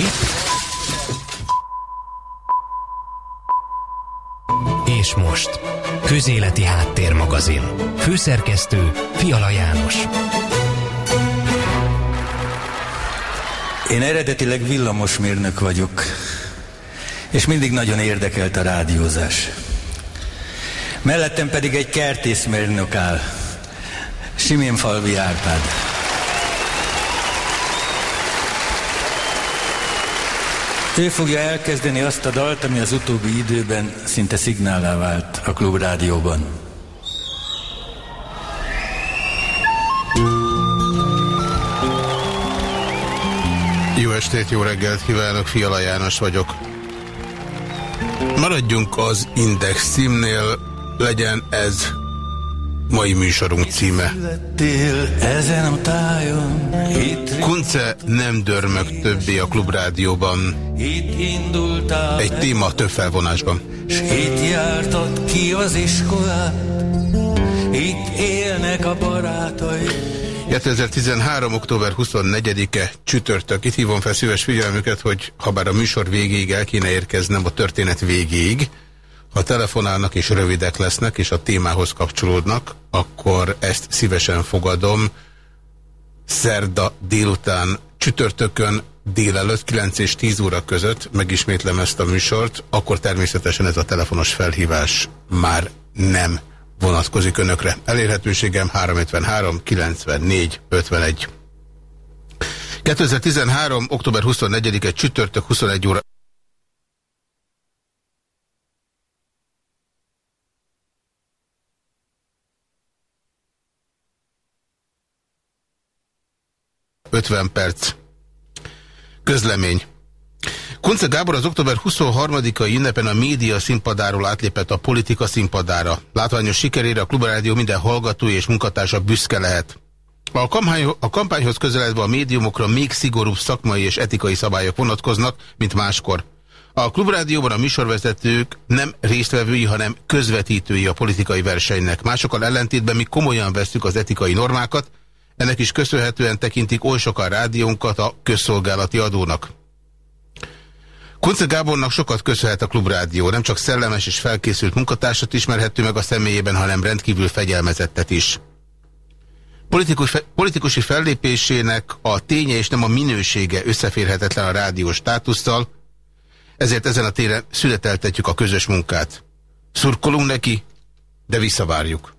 Itt. És most. Közéleti Háttérmagazin. Főszerkesztő Fiala János. Én eredetileg villamosmérnök vagyok, és mindig nagyon érdekelt a rádiózás. Mellettem pedig egy kertészmérnök áll, Falvi Árpád. Ő fogja elkezdeni azt a dalt, ami az utóbbi időben szinte szignálá vált a klubrádióban. Jó estét, jó reggelt kívánok, Fiala János vagyok. Maradjunk az Index címnél, legyen ez mai műsorunk címe. Kunce nem dörmög többé a klubrádióban. Egy téma több felvonásban. S itt jártad ki az iskolát, itt élnek a barátai. 2013. október 24-e csütörtök. Itt hívom fel szíves figyelmüket, hogy ha bár a műsor végéig el kéne érkeznem a történet végéig, ha telefonálnak és rövidek lesznek, és a témához kapcsolódnak, akkor ezt szívesen fogadom. Szerda délután, csütörtökön délelőtt 9 és 10 óra között megismétlem ezt a műsort, akkor természetesen ez a telefonos felhívás már nem vonatkozik önökre. Elérhetőségem 353 94 51. 2013. október 24-e csütörtök 21 óra 50 perc. Közlemény. Kunce Gábor az október 23-ai ünnepen a média színpadáról átlépett a politika színpadára. Látványos sikerére a Klubrádió minden hallgató és munkatársa büszke lehet. A, kampány, a kampányhoz közeledve a médiumokra még szigorúbb szakmai és etikai szabályok vonatkoznak, mint máskor. A Klubrádióban a műsorvezetők nem résztvevői, hanem közvetítői a politikai versenynek. Másokkal ellentétben mi komolyan veszük az etikai normákat, ennek is köszönhetően tekintik oly sokan rádiónkat a közszolgálati adónak. Kunce Gábornak sokat köszönhet a Klubrádió, nem csak szellemes és felkészült munkatársat ismerhető meg a személyében, hanem rendkívül fegyelmezettet is. Politikus, politikusi fellépésének a ténye és nem a minősége összeférhetetlen a rádió státusszal, ezért ezen a téren születeltetjük a közös munkát. Szurkolunk neki, de visszavárjuk.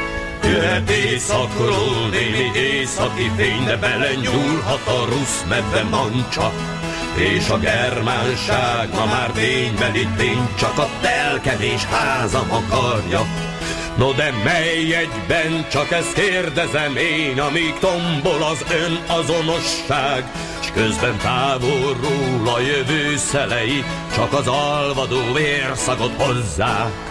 Jöhet éjszakról némi északi fény, de belenyúlhat a rusz medve mancsa. És a germánság ma már ténybeli tény, csak a telkedés házam akarja. No de mely egyben, csak ezt kérdezem én, amíg tombol az ön azonosság, s közben távolról a jövő szelei, csak az alvadó vérszagot hozzák.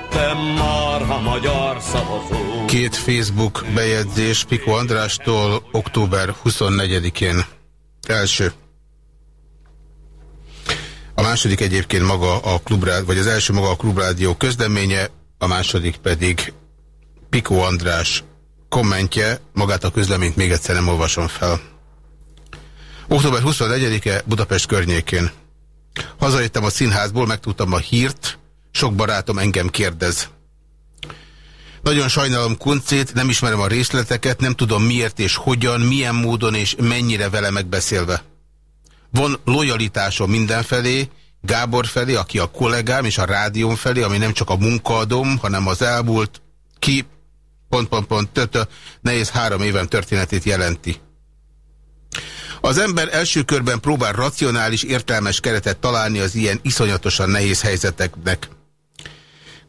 elrontottam marha magyar szavazó. Két Facebook bejegyzés Piko Andrástól október 24-én. Első. A második egyébként maga a klubrádió, vagy az első maga a klubrádió közleménye, a második pedig Piko András kommentje, magát a közleményt még egyszer nem olvasom fel. Október 24-e Budapest környékén. Hazajöttem a színházból, megtudtam a hírt, sok barátom engem kérdez. Nagyon sajnálom Kuncét, nem ismerem a részleteket, nem tudom miért és hogyan, milyen módon és mennyire vele megbeszélve. Van lojalitásom mindenfelé, Gábor felé, aki a kollégám, és a rádión felé, ami nem csak a munkaadom, hanem az elmúlt ki, pont, pont, pont, tötö, nehéz három éven történetét jelenti. Az ember első körben próbál racionális, értelmes keretet találni az ilyen iszonyatosan nehéz helyzeteknek.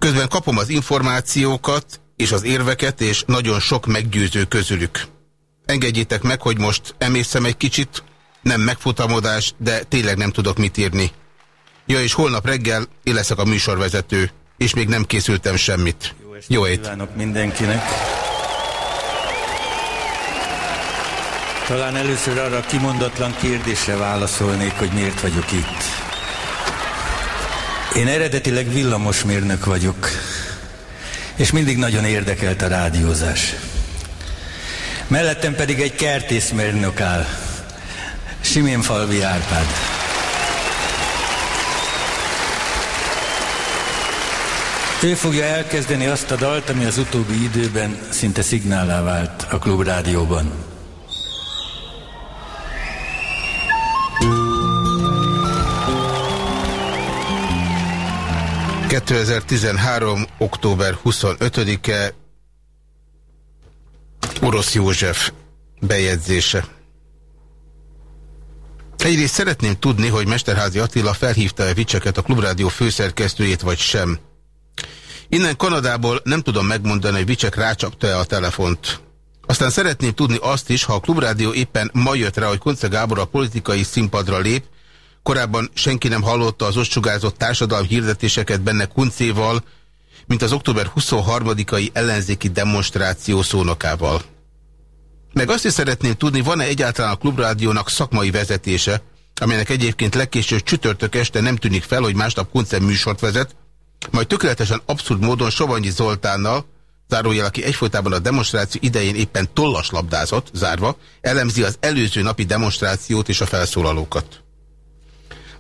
Közben kapom az információkat és az érveket, és nagyon sok meggyőző közülük. Engedjétek meg, hogy most emészem egy kicsit, nem megfutamodás, de tényleg nem tudok mit írni. Ja, és holnap reggel én leszek a műsorvezető, és még nem készültem semmit. Jó, Jó ét! kívánok mindenkinek! Talán először arra a kimondatlan kérdésre válaszolnék, hogy miért vagyok itt. Én eredetileg villamosmérnök vagyok, és mindig nagyon érdekelt a rádiózás. Mellettem pedig egy kertészmérnök áll, Simén Falvi Árpád. Ő fogja elkezdeni azt a dalt, ami az utóbbi időben szinte szignálá vált a klubrádióban. 2013. október 25-e Orosz József bejegyzése. Egyrészt szeretném tudni, hogy Mesterházi Attila felhívta-e Vicseket a Klubrádió főszerkesztőjét, vagy sem. Innen Kanadából nem tudom megmondani, hogy Vicsek rácsapta-e a telefont. Aztán szeretném tudni azt is, ha a Klubrádió éppen ma jött rá, hogy Konce Gábor a politikai színpadra lép, Korábban senki nem hallotta az ostrugázott társadalmi hirdetéseket benne kuncéval, mint az október 23-ai ellenzéki demonstráció szónokával. Meg azt is szeretném tudni, van-e egyáltalán a Klubrádiónak szakmai vezetése, amelynek egyébként legkésőbb csütörtök este nem tűnik fel, hogy másnap koncert műsort vezet, majd tökéletesen abszurd módon Sovanyi Zoltánnal, zárójel, aki egyfolytában a demonstráció idején éppen tollas labdázott, zárva, elemzi az előző napi demonstrációt és a felszólalókat.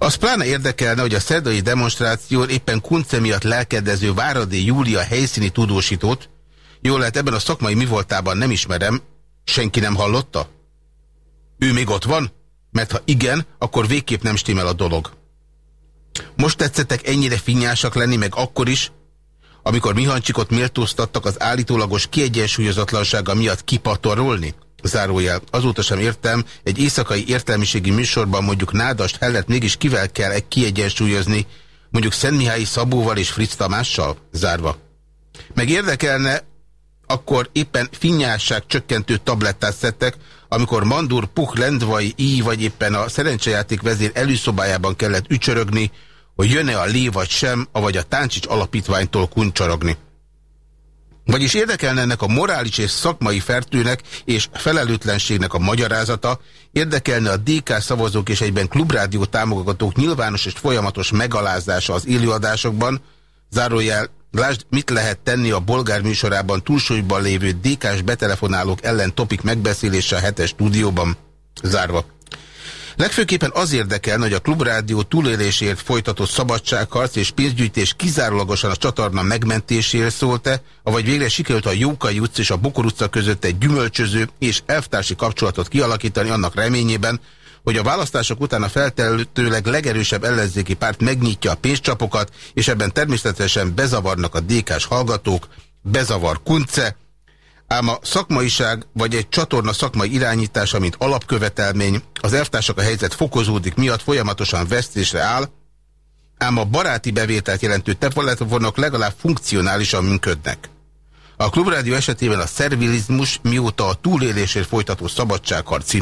Az pláne érdekelne, hogy a szerdai demonstráción éppen Kunce miatt lelkedező Váradi Júlia helyszíni tudósítót, jól lehet ebben a szakmai mi voltában nem ismerem, senki nem hallotta? Ő még ott van? Mert ha igen, akkor végképp nem stimmel a dolog. Most tetszettek ennyire finnyásak lenni, meg akkor is, amikor Mihancsikot méltóztattak az állítólagos kiegyensúlyozatlansága miatt kipatorolni? Zárójel. Azóta sem értem, egy éjszakai értelmiségi műsorban mondjuk Nádast Hellet mégis kivel kell egy kiegyensúlyozni, mondjuk Szentmihályi Szabóval és Fritz Tamással? Zárva. Meg érdekelne, akkor éppen finnyásság csökkentő tablettát szedtek, amikor Mandur, Puch, Lendvai, I vagy éppen a szerencsejáték vezér előszobájában kellett ücsörögni, hogy jön-e a lé vagy sem, avagy a Táncsics alapítványtól kuncsorogni. Vagyis érdekelne ennek a morális és szakmai fertőnek és felelőtlenségnek a magyarázata, érdekelne a DK szavazók és egyben klubrádió támogatók nyilvános és folyamatos megalázása az élőadásokban, zárójel, lásd, mit lehet tenni a bolgár műsorában túlsúlyban lévő DK-s betelefonálók ellen topik megbeszélése a hetes stúdióban, zárva. Legfőképpen az érdekel, hogy a klubrádió túlélésért folytatott szabadságharc és pénzgyűjtés kizárólagosan a csatorna megmentéséért szólt-e, avagy végre sikerült a Jókai utca és a Bokor utca között egy gyümölcsöző és elvtársi kapcsolatot kialakítani annak reményében, hogy a választások után a feltelőleg legerősebb ellenzéki párt megnyitja a pénzcsapokat, és ebben természetesen bezavarnak a DK-s hallgatók, bezavar Kunce, Ám a szakmaiság vagy egy csatorna szakmai irányítása, mint alapkövetelmény, az elvtársak a helyzet fokozódik miatt folyamatosan vesztésre áll, ám a baráti bevételt jelentő telefonok legalább funkcionálisan működnek. A klubrádió esetében a szervilizmus mióta a túlélésért folytató szabadságharc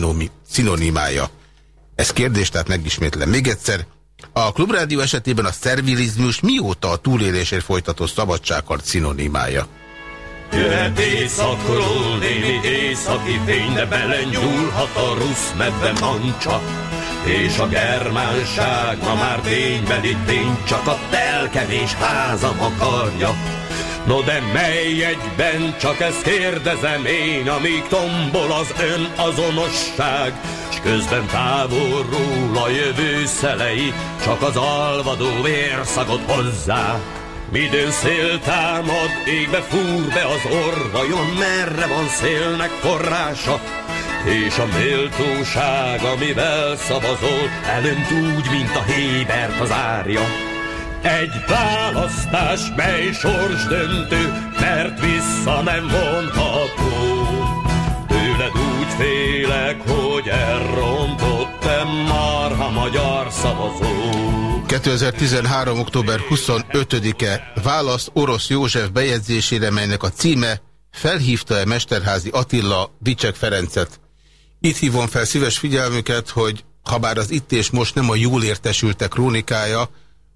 szinonimája. Ez kérdés, tehát megismétlem még egyszer. A klubrádió esetében a szervilizmus mióta a túlélésért folytató szabadságharc szinonimája. Jöhet éjszakról némi északi fény, de belenyúlhat a rusz medve mancsa. És a germánság ma már ténybeli tény, csak a telkevés házam akarja. No de mely egyben, csak ezt kérdezem én, amíg tombol az ön azonosság, s közben távolról a jövő szelei, csak az alvadó vérszagot hozzák. Midőn szél támad, égbe fúr be az orr, vajon merre van szélnek forrása? és a méltóság, amivel szavazol, elönt úgy, mint a Hébert az árja. Egy választás, mely sors döntő, mert vissza nem vonható. Tőled úgy félek, hogy elrontottam marha magyar szavazó. 2013. október 25-e válasz orosz József bejegyzésére, melynek a címe felhívta-e Mesterházi Attila Bicsek Ferencet. Itt hívom fel szíves figyelmüket, hogy habár az itt és most nem a jól értesültek krónikája,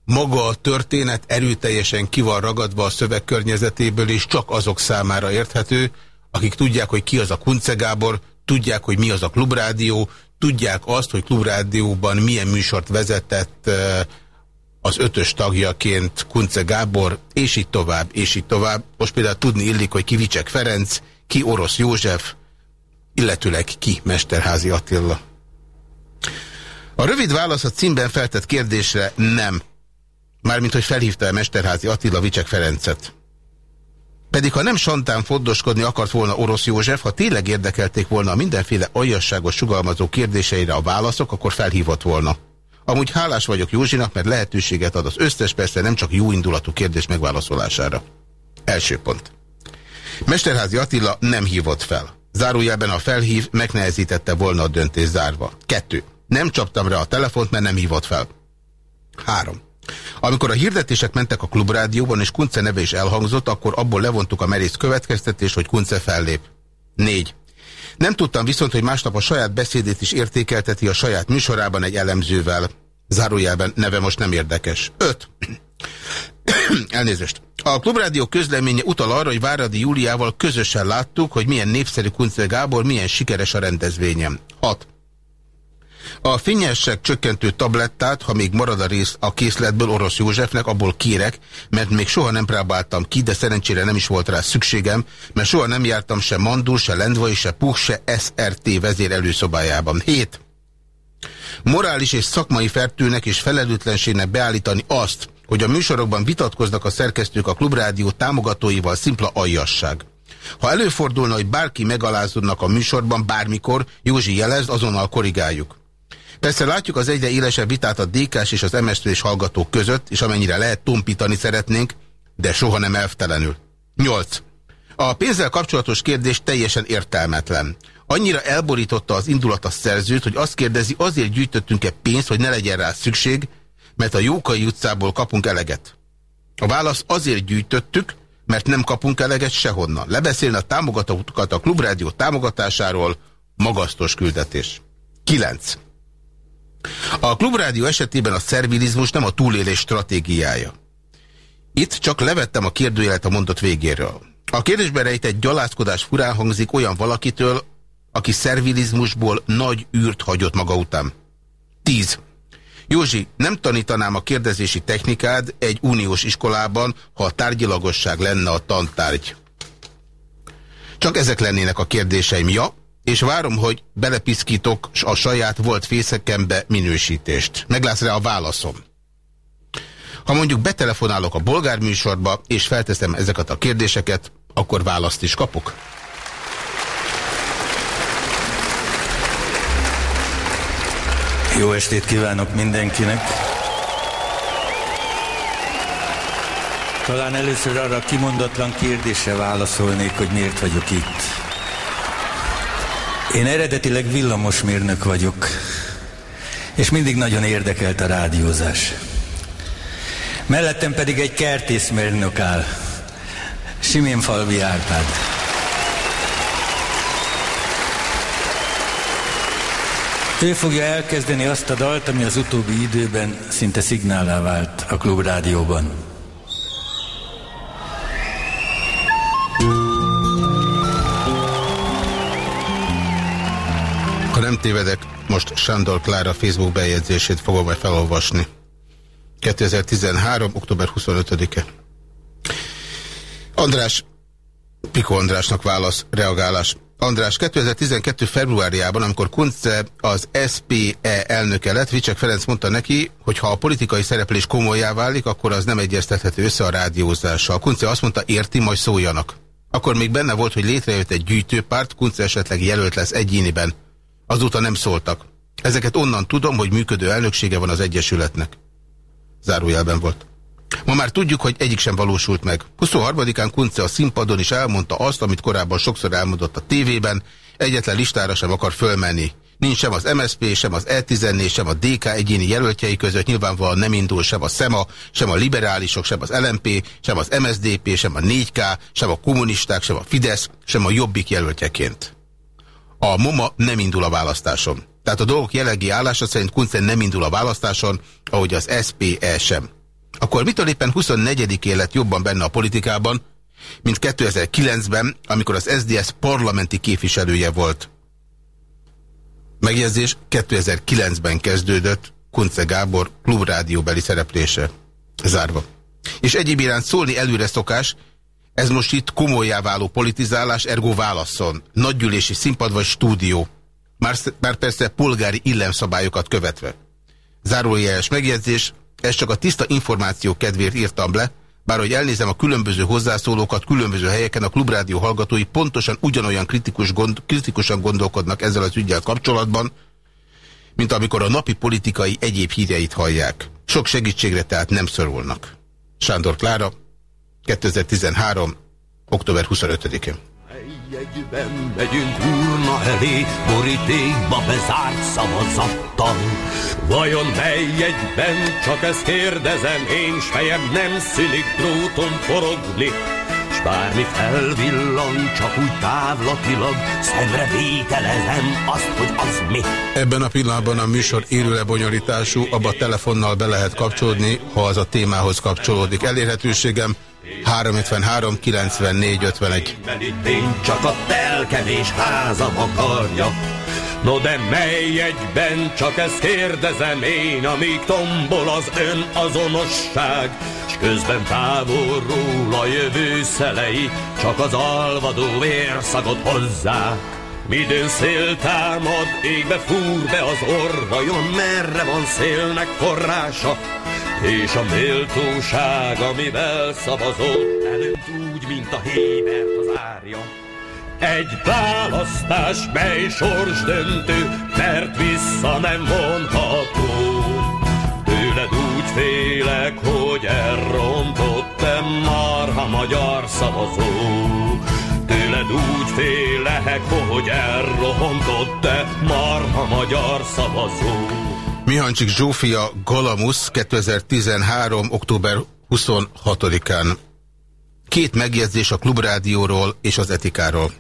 maga a történet erőteljesen ki van ragadva a szöveg környezetéből, és csak azok számára érthető, akik tudják, hogy ki az a Kunce Gábor, tudják, hogy mi az a klubrádió, tudják azt, hogy klubrádióban milyen műsort vezetett az ötös tagjaként Kunce Gábor, és így tovább, és így tovább. Most például tudni illik, hogy ki Vicsek Ferenc, ki Orosz József, illetőleg ki Mesterházi Attila. A rövid válasz a címben feltett kérdésre nem. Mármint, hogy felhívta-e Mesterházi Attila Vicsek Ferencet. Pedig ha nem santán foddoskodni akart volna orosz József, ha tényleg érdekelték volna a mindenféle aljasságos sugalmazó kérdéseire a válaszok, akkor felhívott volna. Amúgy hálás vagyok Józsinak, mert lehetőséget ad az összes, persze nem csak jó indulatú kérdés megválaszolására. Első pont. Mesterházi Attila nem hívott fel. Zárójelben a felhív megnehezítette volna a döntés zárva. Kettő. Nem csaptam rá a telefont, mert nem hívott fel. Három. Amikor a hirdetések mentek a klubrádióban, és Kunce neve is elhangzott, akkor abból levontuk a merész következtetést, hogy Kunce fellép. Négy. Nem tudtam viszont, hogy másnap a saját beszédét is értékelteti a saját műsorában egy elemzővel. Zárójelben neve most nem érdekes. 5. Elnézést. A Klubrádió közleménye utal arra, hogy Váradi Júliával közösen láttuk, hogy milyen népszerű Kunce Gábor, milyen sikeres a rendezvényem. 6. A fényesség csökkentő tablettát, ha még marad a rész a készletből orosz Józsefnek, abból kérek, mert még soha nem próbáltam ki, de szerencsére nem is volt rá szükségem, mert soha nem jártam se Mandul, se Lendvai, se Puh, se SRT vezér előszobájában. 7. Morális és szakmai fertőnek és felelőtlenségnek beállítani azt, hogy a műsorokban vitatkoznak a szerkesztők a klubrádió támogatóival szimpla aljasság. Ha előfordulna, hogy bárki megalázódnak a műsorban bármikor, Józsi jelez, azonnal korrigáljuk. Persze látjuk az egyre élesebb vitát a dk és az mszp és hallgatók között, és amennyire lehet tompítani szeretnénk, de soha nem elvtelenül. 8. A pénzzel kapcsolatos kérdés teljesen értelmetlen. Annyira elborította az indulat a szerzőt, hogy azt kérdezi, azért gyűjtöttünk-e pénzt, hogy ne legyen rá szükség, mert a Jókai utcából kapunk eleget. A válasz azért gyűjtöttük, mert nem kapunk eleget sehonnan. Lebeszélni a támogatókat a Klubrádió támogatásáról magasztos küldetés. 9. A klubrádió esetében a szervilizmus nem a túlélés stratégiája. Itt csak levettem a kérdőjelet a mondat végéről. A kérdésben rejtett gyalázkodás furán hangzik olyan valakitől, aki szervilizmusból nagy űrt hagyott maga után. 10. Józsi, nem tanítanám a kérdezési technikád egy uniós iskolában, ha a tárgyilagosság lenne a tantárgy. Csak ezek lennének a kérdéseim. Ja, és várom, hogy belepiszkítok a saját volt fészekembe minősítést. Meglátsz rá a válaszom. Ha mondjuk betelefonálok a bolgár műsorba, és felteszem ezeket a kérdéseket, akkor választ is kapok. Jó estét kívánok mindenkinek! Talán először arra kimondatlan kérdésre válaszolnék, hogy miért vagyok itt. Én eredetileg villamosmérnök vagyok, és mindig nagyon érdekelt a rádiózás. Mellettem pedig egy kertészmérnök áll, Simén Falvi Árpád. Ő fogja elkezdeni azt a dalt, ami az utóbbi időben szinte szignálá vált a klubrádióban. Nem tévedek, most Sándor Klára Facebook bejegyzését fogom majd felolvasni. 2013. október 25-e. András, Piko Andrásnak válasz, reagálás. András, 2012. februárjában, amikor Kunce az SPE elnöke lett, Vicsek Ferenc mondta neki, hogy ha a politikai szereplés komolyá válik, akkor az nem egyeztethető össze a rádiózással. Kunce azt mondta, érti, majd szóljanak. Akkor még benne volt, hogy létrejött egy gyűjtőpárt, Kunce esetleg jelölt lesz egyéniben. Azóta nem szóltak. Ezeket onnan tudom, hogy működő elnöksége van az Egyesületnek. Zárójelben volt. Ma már tudjuk, hogy egyik sem valósult meg. 23-án Kunce a színpadon is elmondta azt, amit korábban sokszor elmondott a tévében, egyetlen listára sem akar fölmenni. Nincs sem az MSP, sem az E14, sem a DK egyéni jelöltjei között, nyilvánvalóan nem indul sem a SEMA, sem a liberálisok, sem az LMP, sem az MSDP, sem a 4K, sem a kommunisták, sem a Fidesz, sem a Jobbik jelöltjeként. A MOMA nem indul a választáson. Tehát a dolgok jelenlegi állása szerint Kunce nem indul a választáson, ahogy az SPE sem. Akkor mitől éppen 24 lett jobban benne a politikában, mint 2009-ben, amikor az SDS parlamenti képviselője volt. Megjegyzés 2009-ben kezdődött Kunce Gábor klubrádióbeli szereplése. Zárva. És egyéb iránt szólni előre szokás, ez most itt komolyá váló politizálás, ergo válaszon. Nagygyűlési színpad vagy stúdió. Már, már persze polgári illemszabályokat követve. Zárójeles megjegyzés, ez csak a tiszta információ kedvéért írtam le, bár hogy elnézem a különböző hozzászólókat, különböző helyeken a klubrádió hallgatói pontosan ugyanolyan kritikus gond, kritikusan gondolkodnak ezzel az ügyel kapcsolatban, mint amikor a napi politikai egyéb híreit hallják. Sok segítségre tehát nem szorulnak. Sándor Klára, 2013. október 25-én. Egyben megyünk urna elé, borítékba bezárt szavazattal. Vajon mely egyben, csak ezt kérdezem, én s fejem nem szülik dróton forogni, s bármi felvillan, csak úgy távlatilag, szemre vételezem azt, hogy az mi. Ebben a pillanatban a műsor élő lebonyolítású, abba telefonnal be lehet kapcsolódni, ha az a témához kapcsolódik. Elérhetőségem 353 94 51. Én csak a telkevés házam akarja. No de mely egyben, csak ezt kérdezem én, amíg tombol az ön azonosság, s közben távolról a jövő szelei, csak az alvadó vérszagot hozzá. Midőn szél támad, égbe fúr be az orvajon, merre van szélnek forrása, és a méltóság, amivel szavazott előtt úgy, mint a hébert az árja. Egy választás, mely sors döntő, mert vissza nem vonható. Tőled úgy félek, hogy elrontottam marha magyar szavazó. Tőled úgy félek, hogy elrontottam marha magyar szavazó. Mihancsik Zsófia Galamusz 2013. október 26-án. Két megjegyzés a klubrádióról és az etikáról.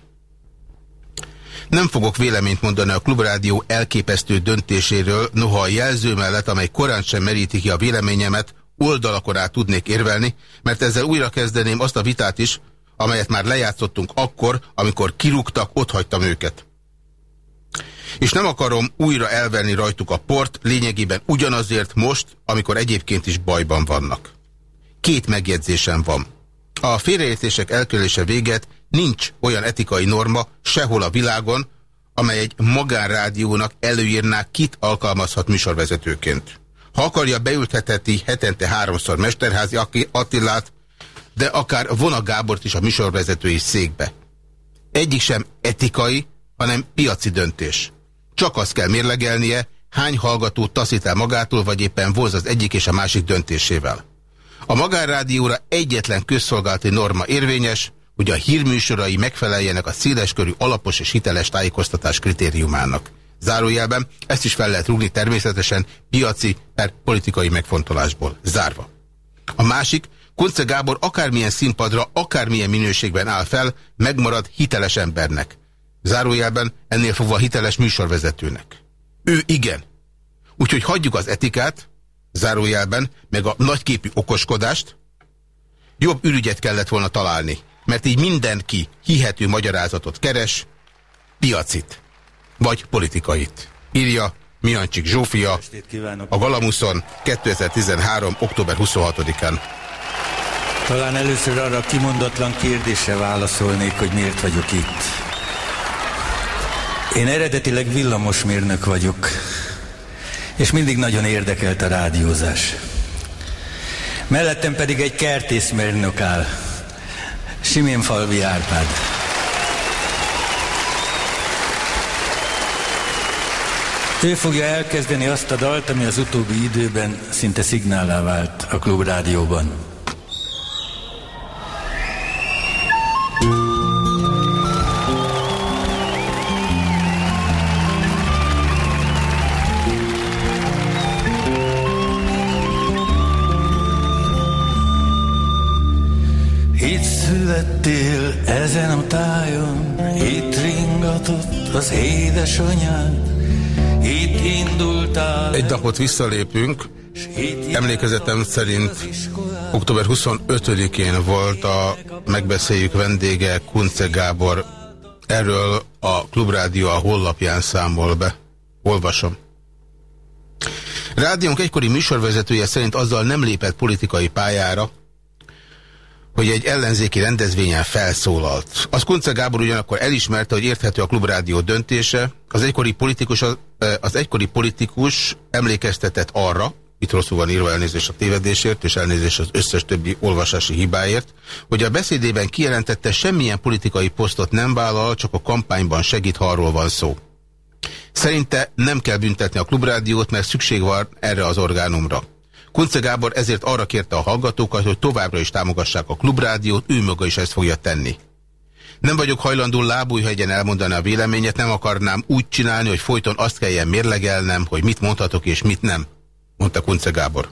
Nem fogok véleményt mondani a klubrádió elképesztő döntéséről, noha a jelző mellett, amely korán sem meríti ki a véleményemet, oldalakon át tudnék érvelni, mert ezzel újra kezdeném azt a vitát is, amelyet már lejátszottunk akkor, amikor kirúgtak, ott hagytam őket. És nem akarom újra elverni rajtuk a port, lényegében ugyanazért most, amikor egyébként is bajban vannak. Két megjegyzésem van. A félreértések elkerülése véget nincs olyan etikai norma sehol a világon, amely egy magánrádiónak előírná, kit alkalmazhat műsorvezetőként. Ha akarja, beülthetheti hetente háromszor Mesterházi Attilát, de akár Vona Gábort is a műsorvezetői székbe. Egyik sem etikai, hanem piaci döntés. Csak azt kell mérlegelnie, hány hallgató taszít el magától, vagy éppen voz az egyik és a másik döntésével. A magánrádióra egyetlen közszolgálati norma érvényes, hogy a hírműsorai megfeleljenek a széleskörű alapos és hiteles tájékoztatás kritériumának. Zárójelben ezt is fel lehet rúgni természetesen piaci per politikai megfontolásból. Zárva. A másik, Kunce Gábor akármilyen színpadra, akármilyen minőségben áll fel, megmarad hiteles embernek. Zárójelben ennél fogva hiteles műsorvezetőnek. Ő igen. Úgyhogy hagyjuk az etikát, zárójelben, meg a nagyképű okoskodást, jobb ürügyet kellett volna találni, mert így mindenki hihető magyarázatot keres, piacit, vagy politikait. Írja Miancsik Zsófia a Galamuszon 2013. október 26-án. Talán először arra kimondatlan kérdésre válaszolnék, hogy miért vagyok itt. Én eredetileg villamosmérnök vagyok, és mindig nagyon érdekelt a rádiózás. Mellettem pedig egy kertészmérnök áll, Siménfalvi Árpád. Ő fogja elkezdeni azt a dalt, ami az utóbbi időben szinte szignálá vált a klubrádióban. Ezen a tájon, itt ringatott az édesanyád, itt indultál. Egy napot visszalépünk. Emlékezetem szerint október 25-én volt a megbeszéljük vendége Kunce Gábor. Erről a Klubrádió a hollapján számol be. Olvasom. Rádiónk egykori műsorvezetője szerint azzal nem lépett politikai pályára, hogy egy ellenzéki rendezvényen felszólalt. Az Kunce Gábor ugyanakkor elismerte, hogy érthető a klubrádió döntése. Az egykori politikus, az, az egykori politikus emlékeztetett arra, itt rosszul van írva elnézést a tévedésért, és elnézést az összes többi olvasási hibáért, hogy a beszédében kijelentette semmilyen politikai posztot nem vállal, csak a kampányban segít, ha arról van szó. Szerinte nem kell büntetni a klubrádiót, mert szükség van erre az orgánumra. Kunce Gábor ezért arra kérte a hallgatókat, hogy továbbra is támogassák a klubrádiót, ő maga is ezt fogja tenni. Nem vagyok hajlandó lábújhegyen elmondani a véleményet, nem akarnám úgy csinálni, hogy folyton azt kelljen mérlegelnem, hogy mit mondhatok és mit nem, mondta Kunce Gábor.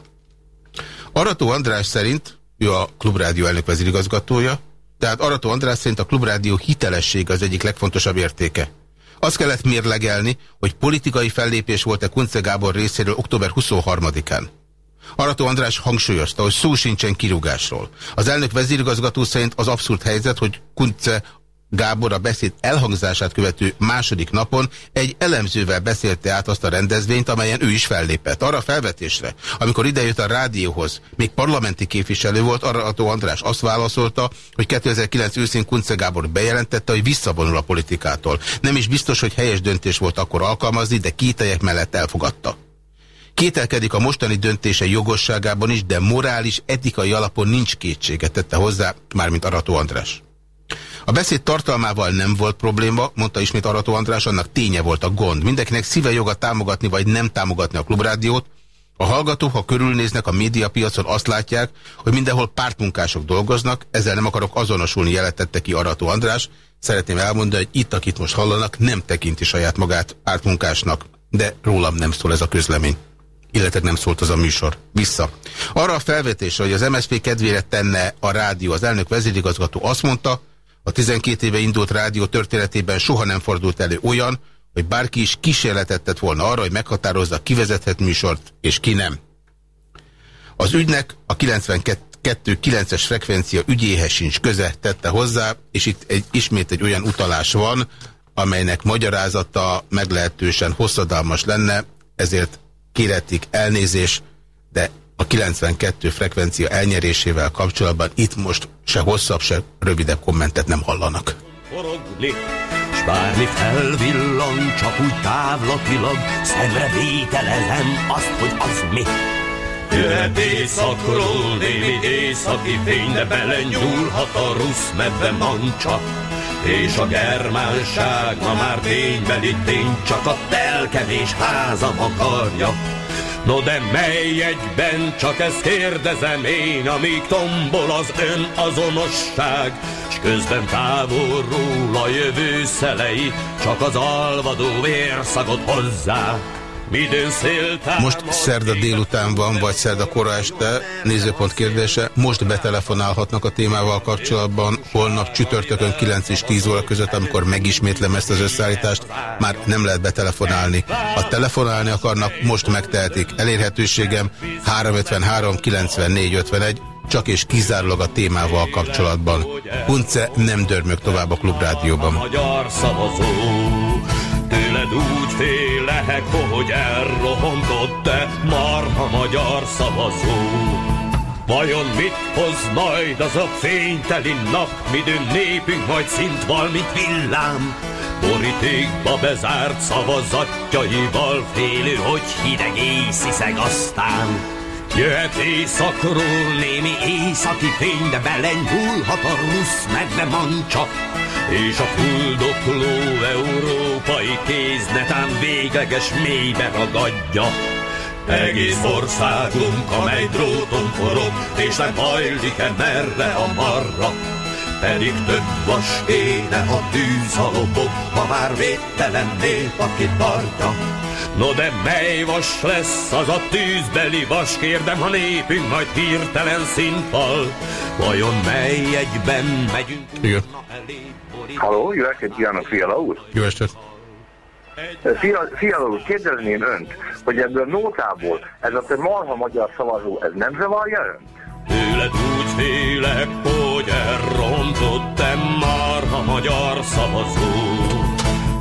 Arató András szerint, ő a klubrádió elnök vezérigazgatója, tehát Arató András szerint a klubrádió hitelesség az egyik legfontosabb értéke. Azt kellett mérlegelni, hogy politikai fellépés volt-e Kunce Gábor részéről október 23-án. Arató András hangsúlyozta, hogy szó sincsen kirúgásról. Az elnök vezérigazgató szerint az abszurd helyzet, hogy Kunce Gábor a beszéd elhangzását követő második napon egy elemzővel beszélte át azt a rendezvényt, amelyen ő is fellépett. Arra felvetésre, amikor idejött a rádióhoz, még parlamenti képviselő volt, Arató András azt válaszolta, hogy 2009 őszén Kunce Gábor bejelentette, hogy visszavonul a politikától. Nem is biztos, hogy helyes döntés volt akkor alkalmazni, de kételyek mellett elfogadta. Kételkedik a mostani döntése jogosságában is, de morális, etikai alapon nincs kétsége, tette hozzá, mármint Arató András. A beszéd tartalmával nem volt probléma, mondta ismét Arató András, annak ténye volt a gond. Mindenkinek szíve joga támogatni vagy nem támogatni a klubrádiót. A hallgatók, ha körülnéznek a médiapiacon, azt látják, hogy mindenhol pártmunkások dolgoznak, ezzel nem akarok azonosulni, jeletette ki Arató András. Szeretném elmondani, hogy itt, akit most hallanak, nem tekinti saját magát pártmunkásnak, de rólam nem szól ez a közlemény illetve nem szólt az a műsor. Vissza. Arra a felvetésre, hogy az MSZP kedvére tenne a rádió, az elnök vezérigazgató azt mondta, a 12 éve indult rádió történetében soha nem fordult elő olyan, hogy bárki is kísérletet tett volna arra, hogy meghatározza, ki vezethet műsort, és ki nem. Az ügynek a 92-9-es frekvencia ügyéhez sincs köze, tette hozzá, és itt egy, ismét egy olyan utalás van, amelynek magyarázata meglehetősen hosszadalmas lenne, ezért kéretik elnézés, de a 92 frekvencia elnyerésével kapcsolatban itt most se hosszabb, se rövidebb kommentet nem hallanak. Bármi felvillan, csak úgy távlatilag, szemre vételezem azt, hogy az mi. Jöhet éjszakról némi északi fény, de belenyúlhat a rusz medve mancsa. És a germánság ma már ténybeli tény, csak a telkevés házam akarja. No de mely egyben, csak ezt kérdezem én, amíg tombol az ön azonosság, s közben távolról a jövő szelei, csak az alvadó vérszagot hozzák. Most szerda délután van, vagy szerda kora este, nézőpont kérdése. Most betelefonálhatnak a témával kapcsolatban, holnap csütörtökön 9 és 10 óra között, amikor megismétlem ezt az összeállítást, már nem lehet betelefonálni. Ha telefonálni akarnak, most megtehetik. Elérhetőségem 353 94 51, csak és kizárólag a témával kapcsolatban. Hunce nem dörmög tovább a klubrádióban. Szavazó, tőled úgy fél lehek, hogy elrohontott te marha magyar szavazó. Vajon mit hoz majd az a fényteli nap, midőn népünk majd szint val, mint villám? Borítékba bezárt szavazatjaival félő, hogy hideg észiszeg aztán. Jöhet éjszakról némi északi fény, de belenyúlhat a rusz medve mancsa, és a fuldokló európai kéz netán végleges mélybe ragadja. Egész országunk, amely dróton forog, és nem hajlik-e merre a marra, pedig több vas kéne a tűz a lobog, ha már védtelen nép, aki tartja. No de mely vas lesz az a tűzbeli vas, kérdem, ha népünk majd hirtelen színfal. Vajon mely egyben megyünk? Igen. Halló, jó estét kívánok, Fiala úr! Jó estét! Fiala, Fiala úr, kérdezném önt, hogy ebből a nótából ez a te marha magyar szavazó, ez nem zavarja önt? Tőled úgy félek, hogy elrontottam már magyar szavazó.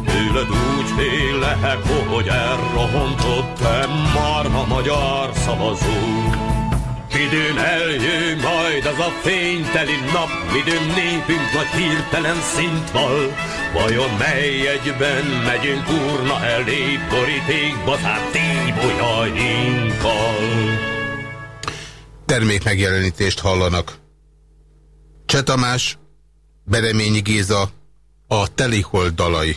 Tőled úgy félek, hogy elrontottam már a magyar szavazó. Midőn eljön majd az a fényteli nap, midőn népünk nagy hirtelen szint val. Vajon mely egyben megyünk urna elé, borítékba zárt tíbolyainkkal? Termék megjelenítést hallanak. Cseh Tamás, Bereményi Géza, a Telihold dalai.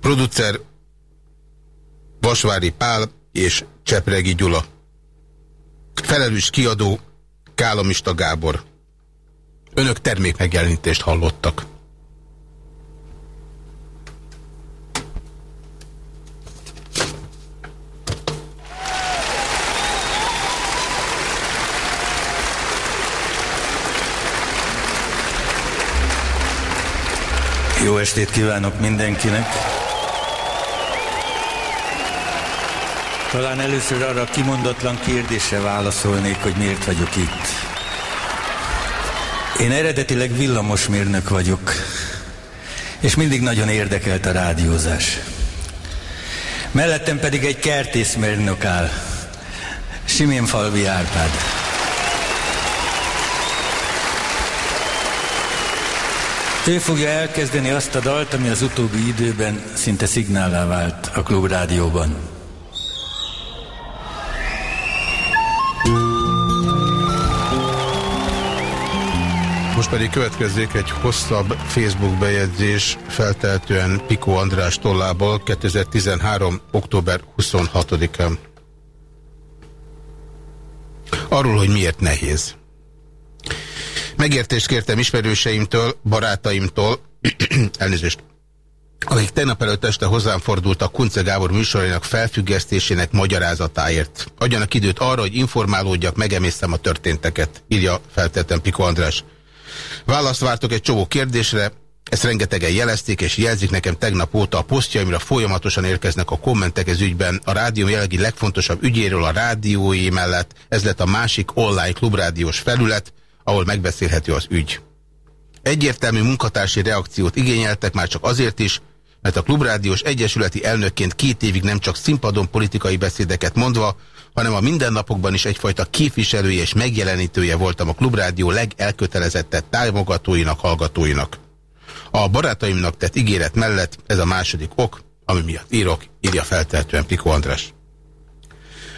Producer Vasvári Pál és Csepregi Gyula. Felelős kiadó Kálomista Gábor. Önök termék megjelenítést hallottak. Jó estét kívánok mindenkinek! Talán először arra a kimondatlan kérdésre válaszolnék, hogy miért vagyok itt. Én eredetileg villamosmérnök vagyok, és mindig nagyon érdekelt a rádiózás. Mellettem pedig egy kertészmérnök áll, Falvi Árpád. Ő fogja elkezdeni azt a dalt, ami az utóbbi időben szinte szignálá vált a klubrádióban. Most pedig következzék egy hosszabb Facebook bejegyzés felteltően Piko András tollából 2013. október 26-án. Arról, hogy miért nehéz. Megértést kértem ismerőseimtől, barátaimtól, elnézést, akik tegnap előtt este hozzám fordultak Kunce Gábor műsorainak felfüggesztésének magyarázatáért. Adjanak időt arra, hogy informálódjak, megemésztem a történteket, írja feltettem Piko András. Választ vártok egy csomó kérdésre, ezt rengetegen jelezték, és jelzik nekem tegnap óta a posztjaimra folyamatosan érkeznek a kommentek ez ügyben. A rádió jelenlegi legfontosabb ügyéről a rádiói mellett ez lett a másik online klubrádiós felület, ahol megbeszélhető az ügy. Egyértelmű munkatársi reakciót igényeltek már csak azért is, mert a Klubrádiós Egyesületi elnökként két évig nem csak színpadon politikai beszédeket mondva, hanem a mindennapokban is egyfajta képviselője és megjelenítője voltam a Klubrádió legelkötelezettebb támogatóinak, hallgatóinak. A barátaimnak tett ígéret mellett ez a második ok, ami miatt írok, írja feltehetően Piko András.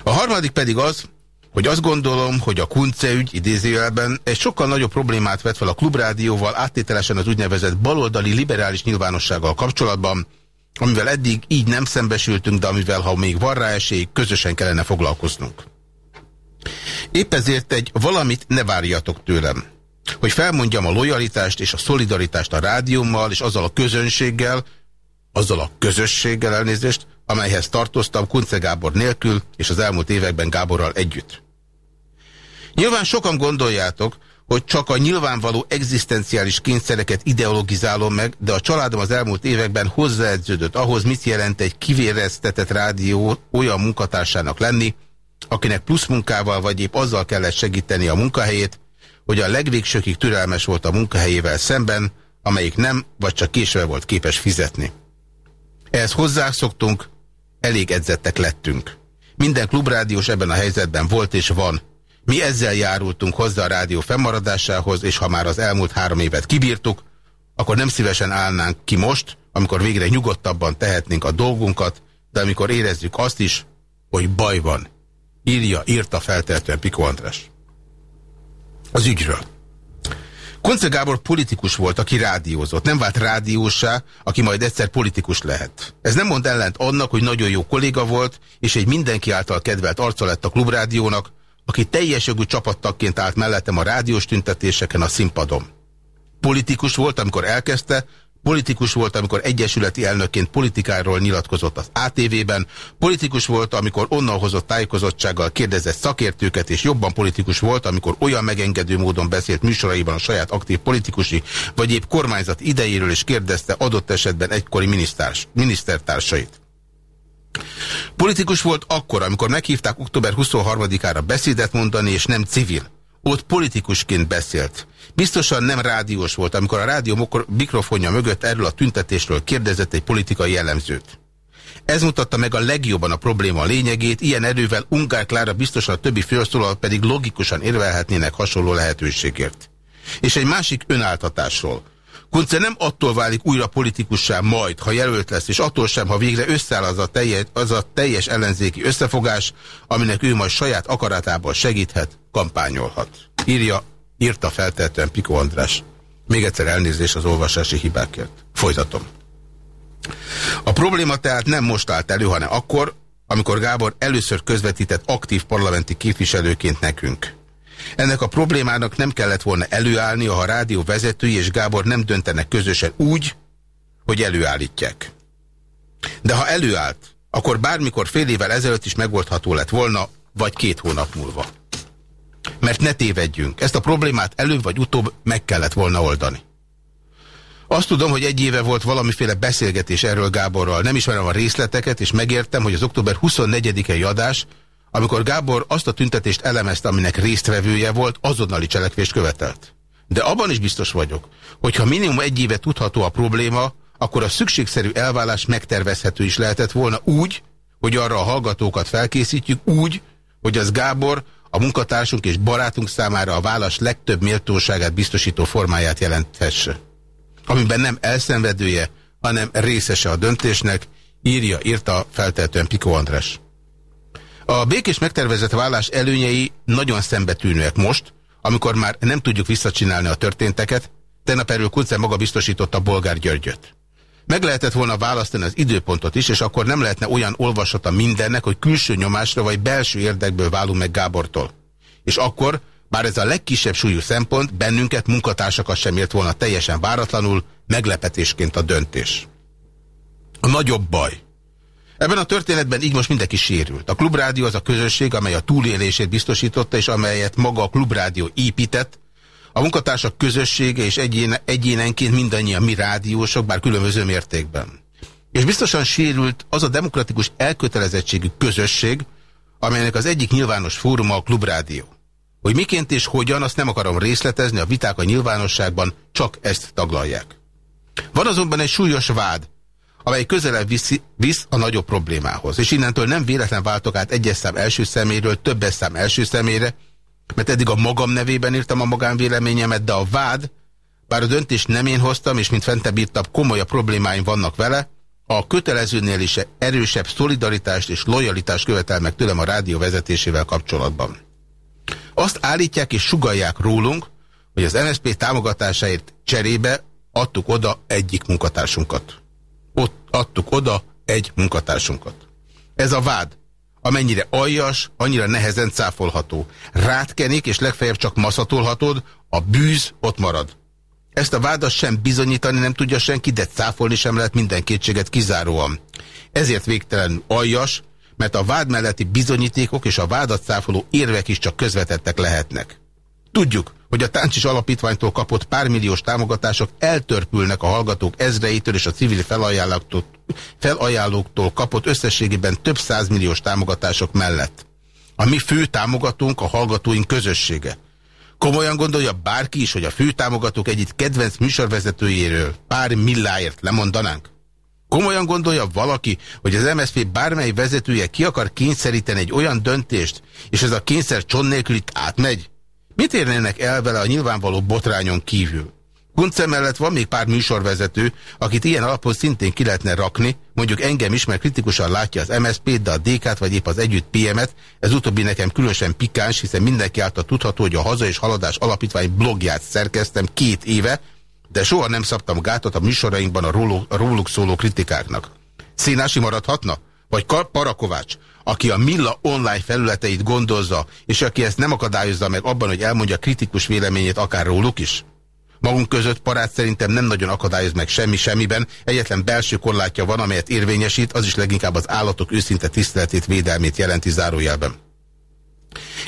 A harmadik pedig az, hogy azt gondolom, hogy a Kunce ügy idézőjelben egy sokkal nagyobb problémát vet fel a klubrádióval áttételesen az úgynevezett baloldali liberális nyilvánossággal kapcsolatban, amivel eddig így nem szembesültünk, de amivel, ha még van rá esély, közösen kellene foglalkoznunk. Épp ezért egy valamit ne várjatok tőlem. Hogy felmondjam a lojalitást és a szolidaritást a rádiómmal és azzal a közönséggel, azzal a közösséggel elnézést, amelyhez tartoztam Kunce Gábor nélkül és az elmúlt években Gáborral együtt. Nyilván sokan gondoljátok, hogy csak a nyilvánvaló egzisztenciális kényszereket ideologizálom meg, de a családom az elmúlt években hozzáedződött ahhoz, mit jelent egy kivéreztetett rádió olyan munkatársának lenni, akinek plusz munkával vagy épp azzal kellett segíteni a munkahelyét, hogy a legvégsőkig türelmes volt a munkahelyével szemben, amelyik nem, vagy csak később volt képes fizetni. Ehhez hozzászoktunk, elég edzettek lettünk. Minden klubrádiós ebben a helyzetben volt és van. Mi ezzel járultunk hozzá a rádió fennmaradásához, és ha már az elmúlt három évet kibírtuk, akkor nem szívesen állnánk ki most, amikor végre nyugodtabban tehetnénk a dolgunkat, de amikor érezzük azt is, hogy baj van. Írja, írta feltehetően Piko András. Az ügyről. Konce Gábor politikus volt, aki rádiózott. Nem vált rádiósá, aki majd egyszer politikus lehet. Ez nem mond ellent annak, hogy nagyon jó kolléga volt, és egy mindenki által kedvelt arca lett a klubrádiónak, aki teljes jogú csapattagként állt mellettem a rádiós tüntetéseken a színpadon. Politikus volt, amikor elkezdte, Politikus volt, amikor egyesületi elnökként politikáról nyilatkozott az ATV-ben, politikus volt, amikor onnan hozott tájékozottsággal kérdezett szakértőket, és jobban politikus volt, amikor olyan megengedő módon beszélt műsoraiban a saját aktív politikusi, vagy épp kormányzat idejéről is kérdezte adott esetben egykori minisztertársait. Politikus volt akkor, amikor meghívták október 23-ára beszédet mondani, és nem civil. Ott politikusként beszélt. Biztosan nem rádiós volt, amikor a rádió mikrofonja mögött erről a tüntetésről kérdezett egy politikai jellemzőt. Ez mutatta meg a legjobban a probléma lényegét, ilyen erővel Ungár Klára biztosan a többi felszólal pedig logikusan érvelhetnének hasonló lehetőségért. És egy másik önáltatásról. Kunce nem attól válik újra politikussá majd, ha jelölt lesz, és attól sem, ha végre összeáll az a, teljes, az a teljes ellenzéki összefogás, aminek ő majd saját akaratából segíthet, kampányolhat. Írja írta feltehetően Piko András. Még egyszer elnézés az olvasási hibákért. Folytatom. A probléma tehát nem most állt elő, hanem akkor, amikor Gábor először közvetített aktív parlamenti képviselőként nekünk. Ennek a problémának nem kellett volna előállni, ha a rádió vezetői és Gábor nem döntenek közösen úgy, hogy előállítják. De ha előállt, akkor bármikor fél évvel ezelőtt is megoldható lett volna, vagy két hónap múlva. Mert ne tévedjünk, ezt a problémát előbb vagy utóbb meg kellett volna oldani. Azt tudom, hogy egy éve volt valamiféle beszélgetés erről Gáborral. Nem ismerem a részleteket, és megértem, hogy az október 24-i adás, amikor Gábor azt a tüntetést elemezte, aminek résztvevője volt, azonnali cselekvést követelt. De abban is biztos vagyok, hogy ha minimum egy éve tudható a probléma, akkor a szükségszerű elvállás megtervezhető is lehetett volna úgy, hogy arra a hallgatókat felkészítjük, úgy, hogy az Gábor a munkatársunk és barátunk számára a válasz legtöbb méltóságát biztosító formáját jelenthesse. Amiben nem elszenvedője, hanem részese a döntésnek, írja, írta feltehetően Piko András. A békés megtervezett vállás előnyei nagyon szembetűnőek most, amikor már nem tudjuk visszacsinálni a történteket, tegnap erről Kunce maga biztosította Bolgár Györgyöt. Meg lehetett volna választani az időpontot is, és akkor nem lehetne olyan olvasata mindennek, hogy külső nyomásra vagy belső érdekből válunk meg Gábortól. És akkor, bár ez a legkisebb súlyú szempont, bennünket, munkatársakat sem ért volna teljesen váratlanul, meglepetésként a döntés. A nagyobb baj. Ebben a történetben így most mindenki sérült. A klubrádió az a közösség, amely a túlélését biztosította, és amelyet maga a klubrádió épített, a munkatársak közössége és egyén, egyénenként mindannyian mi rádiósok, bár különböző mértékben. És biztosan sérült az a demokratikus elkötelezettségű közösség, amelynek az egyik nyilvános fóruma a klubrádió. Hogy miként és hogyan, azt nem akarom részletezni, a viták a nyilvánosságban csak ezt taglalják. Van azonban egy súlyos vád, amely közelebb visz, visz a nagyobb problémához, és innentől nem véletlen váltok át egyes szám első szeméről többes szám első személyre, mert eddig a magam nevében írtam a magánvéleményemet, de a vád, bár a döntést nem én hoztam, és mint fentebb írtam, komolyabb problémáim vannak vele, a kötelezőnél is erősebb szolidaritást és lojalitást követel meg tőlem a rádió vezetésével kapcsolatban. Azt állítják és sugalják rólunk, hogy az MSZP támogatásáért cserébe adtuk oda egyik munkatársunkat. Ott adtuk oda egy munkatársunkat. Ez a vád amennyire aljas, annyira nehezen cáfolható. Rátkenik, és legfeljebb csak maszatolhatod, a bűz ott marad. Ezt a vádat sem bizonyítani nem tudja senki, de cáfolni sem lehet minden kétséget kizáróan. Ezért végtelen aljas, mert a vád melletti bizonyítékok és a vádat cáfoló érvek is csak közvetettek lehetnek. Tudjuk, hogy a Táncsis Alapítványtól kapott pár milliós támogatások eltörpülnek a hallgatók ezreitől és a civil felajánlóktól, felajánlóktól kapott összességében több százmilliós támogatások mellett. A mi fő támogatónk a hallgatóink közössége. Komolyan gondolja bárki is, hogy a fő támogatók egyik kedvenc műsorvezetőjéről pár milláért lemondanánk? Komolyan gondolja valaki, hogy az MSZP bármely vezetője ki akar kényszeríteni egy olyan döntést, és ez a kényszer cson nélkül itt átmegy? Mit érnének el vele a nyilvánvaló botrányon kívül? Kunce mellett van még pár műsorvezető, akit ilyen alapon szintén ki lehetne rakni, mondjuk engem is, mert kritikusan látja az MSZP, de a DK-t vagy épp az Együtt PM-et, ez utóbbi nekem különösen pikáns, hiszen mindenki által tudható, hogy a Haza és Haladás Alapítvány blogját szerkeztem két éve, de soha nem szabtam gátot a műsorainkban a róluk szóló kritikáknak. Színási maradhatna? Vagy Parakovács, aki a Milla online felületeit gondozza, és aki ezt nem akadályozza meg abban, hogy elmondja kritikus véleményét akár róluk is? Magunk között parát szerintem nem nagyon akadályoz meg semmi semmiben, egyetlen belső korlátja van, amelyet érvényesít, az is leginkább az állatok őszinte tiszteletét, védelmét jelenti zárójelben.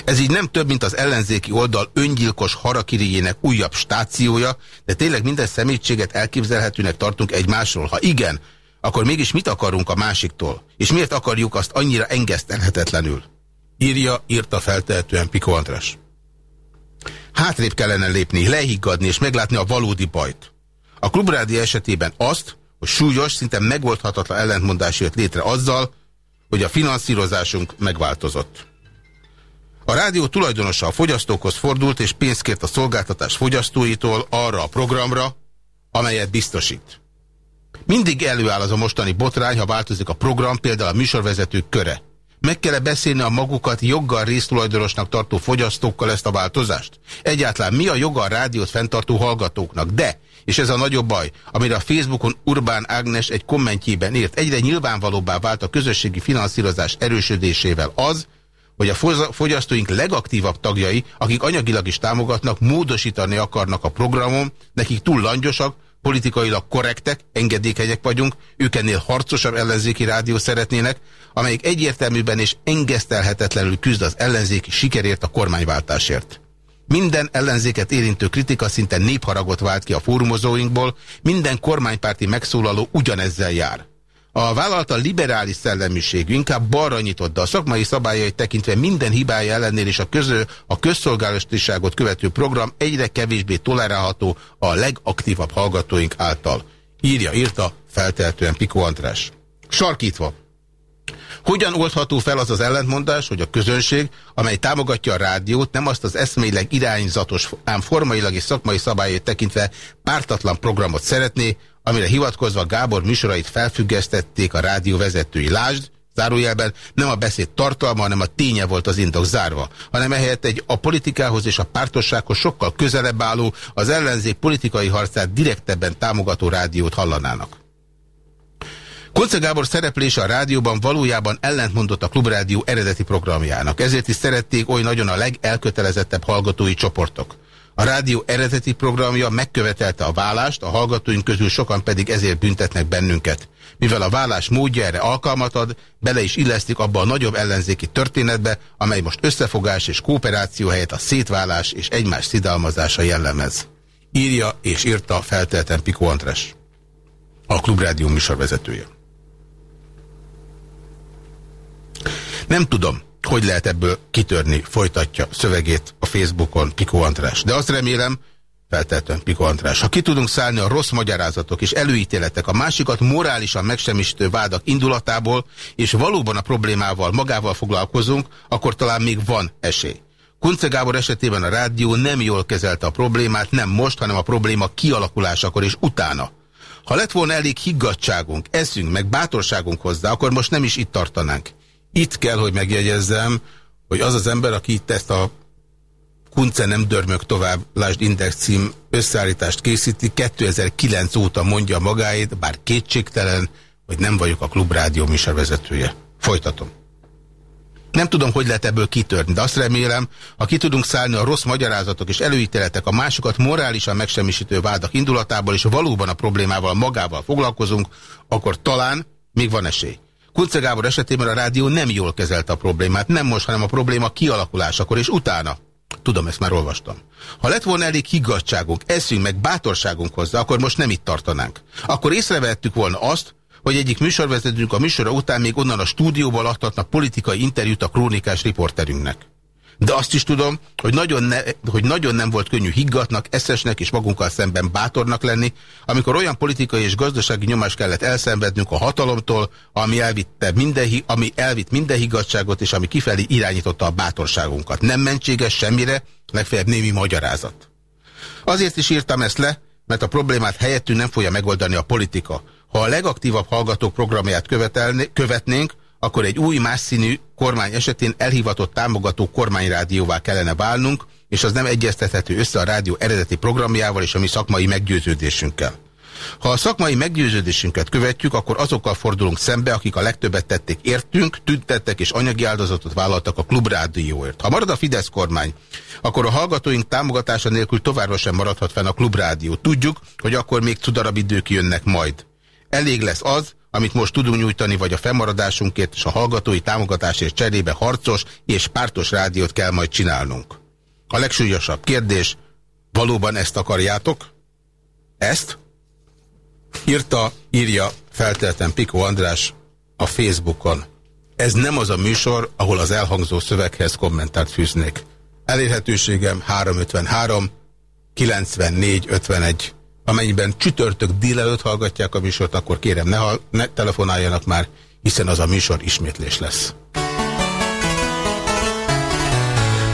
Ez így nem több, mint az ellenzéki oldal öngyilkos harakiriének újabb stációja, de tényleg minden szemétséget elképzelhetőnek tartunk egymásról. Ha igen, akkor mégis mit akarunk a másiktól? És miért akarjuk azt annyira engesztelhetetlenül? Írja, írta feltehetően Piko András. Hátrébb kellene lépni, lehiggadni és meglátni a valódi bajt. A klubrádi esetében azt, hogy súlyos, szinte megoldhatatlan ellentmondás jött létre azzal, hogy a finanszírozásunk megváltozott. A rádió tulajdonosa a fogyasztókhoz fordult és pénzt kért a szolgáltatás fogyasztóitól arra a programra, amelyet biztosít. Mindig előáll az a mostani botrány, ha változik a program, például a műsorvezetők köre. Meg kell -e beszélni a magukat joggal résztulajdonosnak tartó fogyasztókkal ezt a változást? Egyáltalán mi a joga a rádiót fenntartó hallgatóknak? De, és ez a nagyobb baj, amire a Facebookon Urbán Ágnes egy kommentjében írt, egyre nyilvánvalóbbá vált a közösségi finanszírozás erősödésével az, hogy a fogyasztóink legaktívabb tagjai, akik anyagilag is támogatnak, módosítani akarnak a programon, nekik túl langyosak, politikailag korrektek, engedékenyek vagyunk, ők ennél harcosabb ellenzéki rádió szeretnének, amelyik egyértelműben és engesztelhetetlenül küzd az ellenzéki sikerért a kormányváltásért. Minden ellenzéket érintő kritika szinte népharagot vált ki a fórumozóinkból, minden kormánypárti megszólaló ugyanezzel jár. A vállalata liberális szellemiség inkább balra nyitott, de a szakmai szabályait tekintve minden hibája ellenére is a, közö, a közszolgálatiságot követő program egyre kevésbé tolerálható a legaktívabb hallgatóink által. Írja, írta feltehetően Piko András. Sarkítva. Hogyan oldható fel az az ellentmondás, hogy a közönség, amely támogatja a rádiót, nem azt az eszméleg irányzatos, ám formailag és szakmai szabályait tekintve pártatlan programot szeretné, amire hivatkozva Gábor műsorait felfüggesztették a rádió vezetői. Lásd, zárójelben nem a beszéd tartalma, hanem a ténye volt az indok zárva, hanem ehelyett egy a politikához és a pártossághoz sokkal közelebb álló, az ellenzék politikai harcát direktebben támogató rádiót hallanának. Konce Gábor szereplése a rádióban valójában ellentmondott a Klubrádió eredeti programjának. Ezért is szerették oly nagyon a legelkötelezettebb hallgatói csoportok. A rádió eredeti programja megkövetelte a vállást, a hallgatóink közül sokan pedig ezért büntetnek bennünket. Mivel a vállás módja erre alkalmat ad, bele is illesztik abba a nagyobb ellenzéki történetbe, amely most összefogás és kooperáció helyett a szétválás és egymás szidalmazása jellemez. Írja és írta feltelten Piko András, a Klubrádió műsorvezetője. Nem tudom, hogy lehet ebből kitörni, folytatja szövegét a Facebookon Piko András. De azt remélem, feltetően Piko András, ha ki tudunk szállni a rossz magyarázatok és előítéletek, a másikat morálisan megsemmisítő vádak indulatából, és valóban a problémával magával foglalkozunk, akkor talán még van esély. Kunce Gábor esetében a rádió nem jól kezelte a problémát, nem most, hanem a probléma kialakulásakor és utána. Ha lett volna elég higgadságunk, eszünk, meg bátorságunk hozzá, akkor most nem is itt tartanánk. Itt kell, hogy megjegyezzem, hogy az az ember, aki itt ezt a Kunce nem dörmög tovább, Lásd Index cím összeállítást készíti, 2009 óta mondja magáét, bár kétségtelen, hogy nem vagyok a klubrádió műsorvezetője. Folytatom. Nem tudom, hogy lehet ebből kitörni, de azt remélem, ha ki tudunk szállni a rossz magyarázatok és előítéletek, a másokat morálisan megsemmisítő vádak indulatából, és valóban a problémával magával foglalkozunk, akkor talán még van esély. Kunce Gábor esetében a rádió nem jól kezelte a problémát, nem most, hanem a probléma kialakulásakor és utána. Tudom, ezt már olvastam. Ha lett volna elég higgadságunk, eszünk meg bátorságunk hozzá, akkor most nem itt tartanánk. Akkor észrevettük volna azt, hogy egyik műsorvezetőnk a műsora után még onnan a stúdióból adhatna politikai interjút a krónikás riporterünknek. De azt is tudom, hogy nagyon, ne, hogy nagyon nem volt könnyű higgatnak, eszesnek és magunkkal szemben bátornak lenni, amikor olyan politikai és gazdasági nyomást kellett elszenvednünk a hatalomtól, ami, elvitte minden, ami elvitt minden higgadságot, és ami kifelé irányította a bátorságunkat. Nem mentséges semmire, legfeljebb némi magyarázat. Azért is írtam ezt le, mert a problémát helyettünk nem fogja megoldani a politika. Ha a legaktívabb hallgatók programját követnénk, akkor egy új, más színű kormány esetén elhivatott támogató kormányrádióvá kellene válnunk, és az nem egyeztethető össze a rádió eredeti programjával és a mi szakmai meggyőződésünkkel. Ha a szakmai meggyőződésünket követjük, akkor azokkal fordulunk szembe, akik a legtöbbet tették értünk, tüntettek és anyagi áldozatot vállaltak a klubrádióért. Ha marad a Fidesz kormány, akkor a hallgatóink támogatása nélkül továbbra sem maradhat fenn a klubrádió. Tudjuk, hogy akkor még cudarab idők jönnek majd. Elég lesz az, amit most tudunk nyújtani, vagy a fennmaradásunkért és a hallgatói támogatásért cserébe harcos és pártos rádiót kell majd csinálnunk. A legsúlyosabb kérdés, valóban ezt akarjátok? Ezt? Írta, írja feltelten Piko András a Facebookon. Ez nem az a műsor, ahol az elhangzó szöveghez kommentárt fűznék. Elérhetőségem 353 94 51. Amennyiben csütörtök délelőtt hallgatják a műsort, akkor kérem ne, ne telefonáljanak már, hiszen az a műsor ismétlés lesz.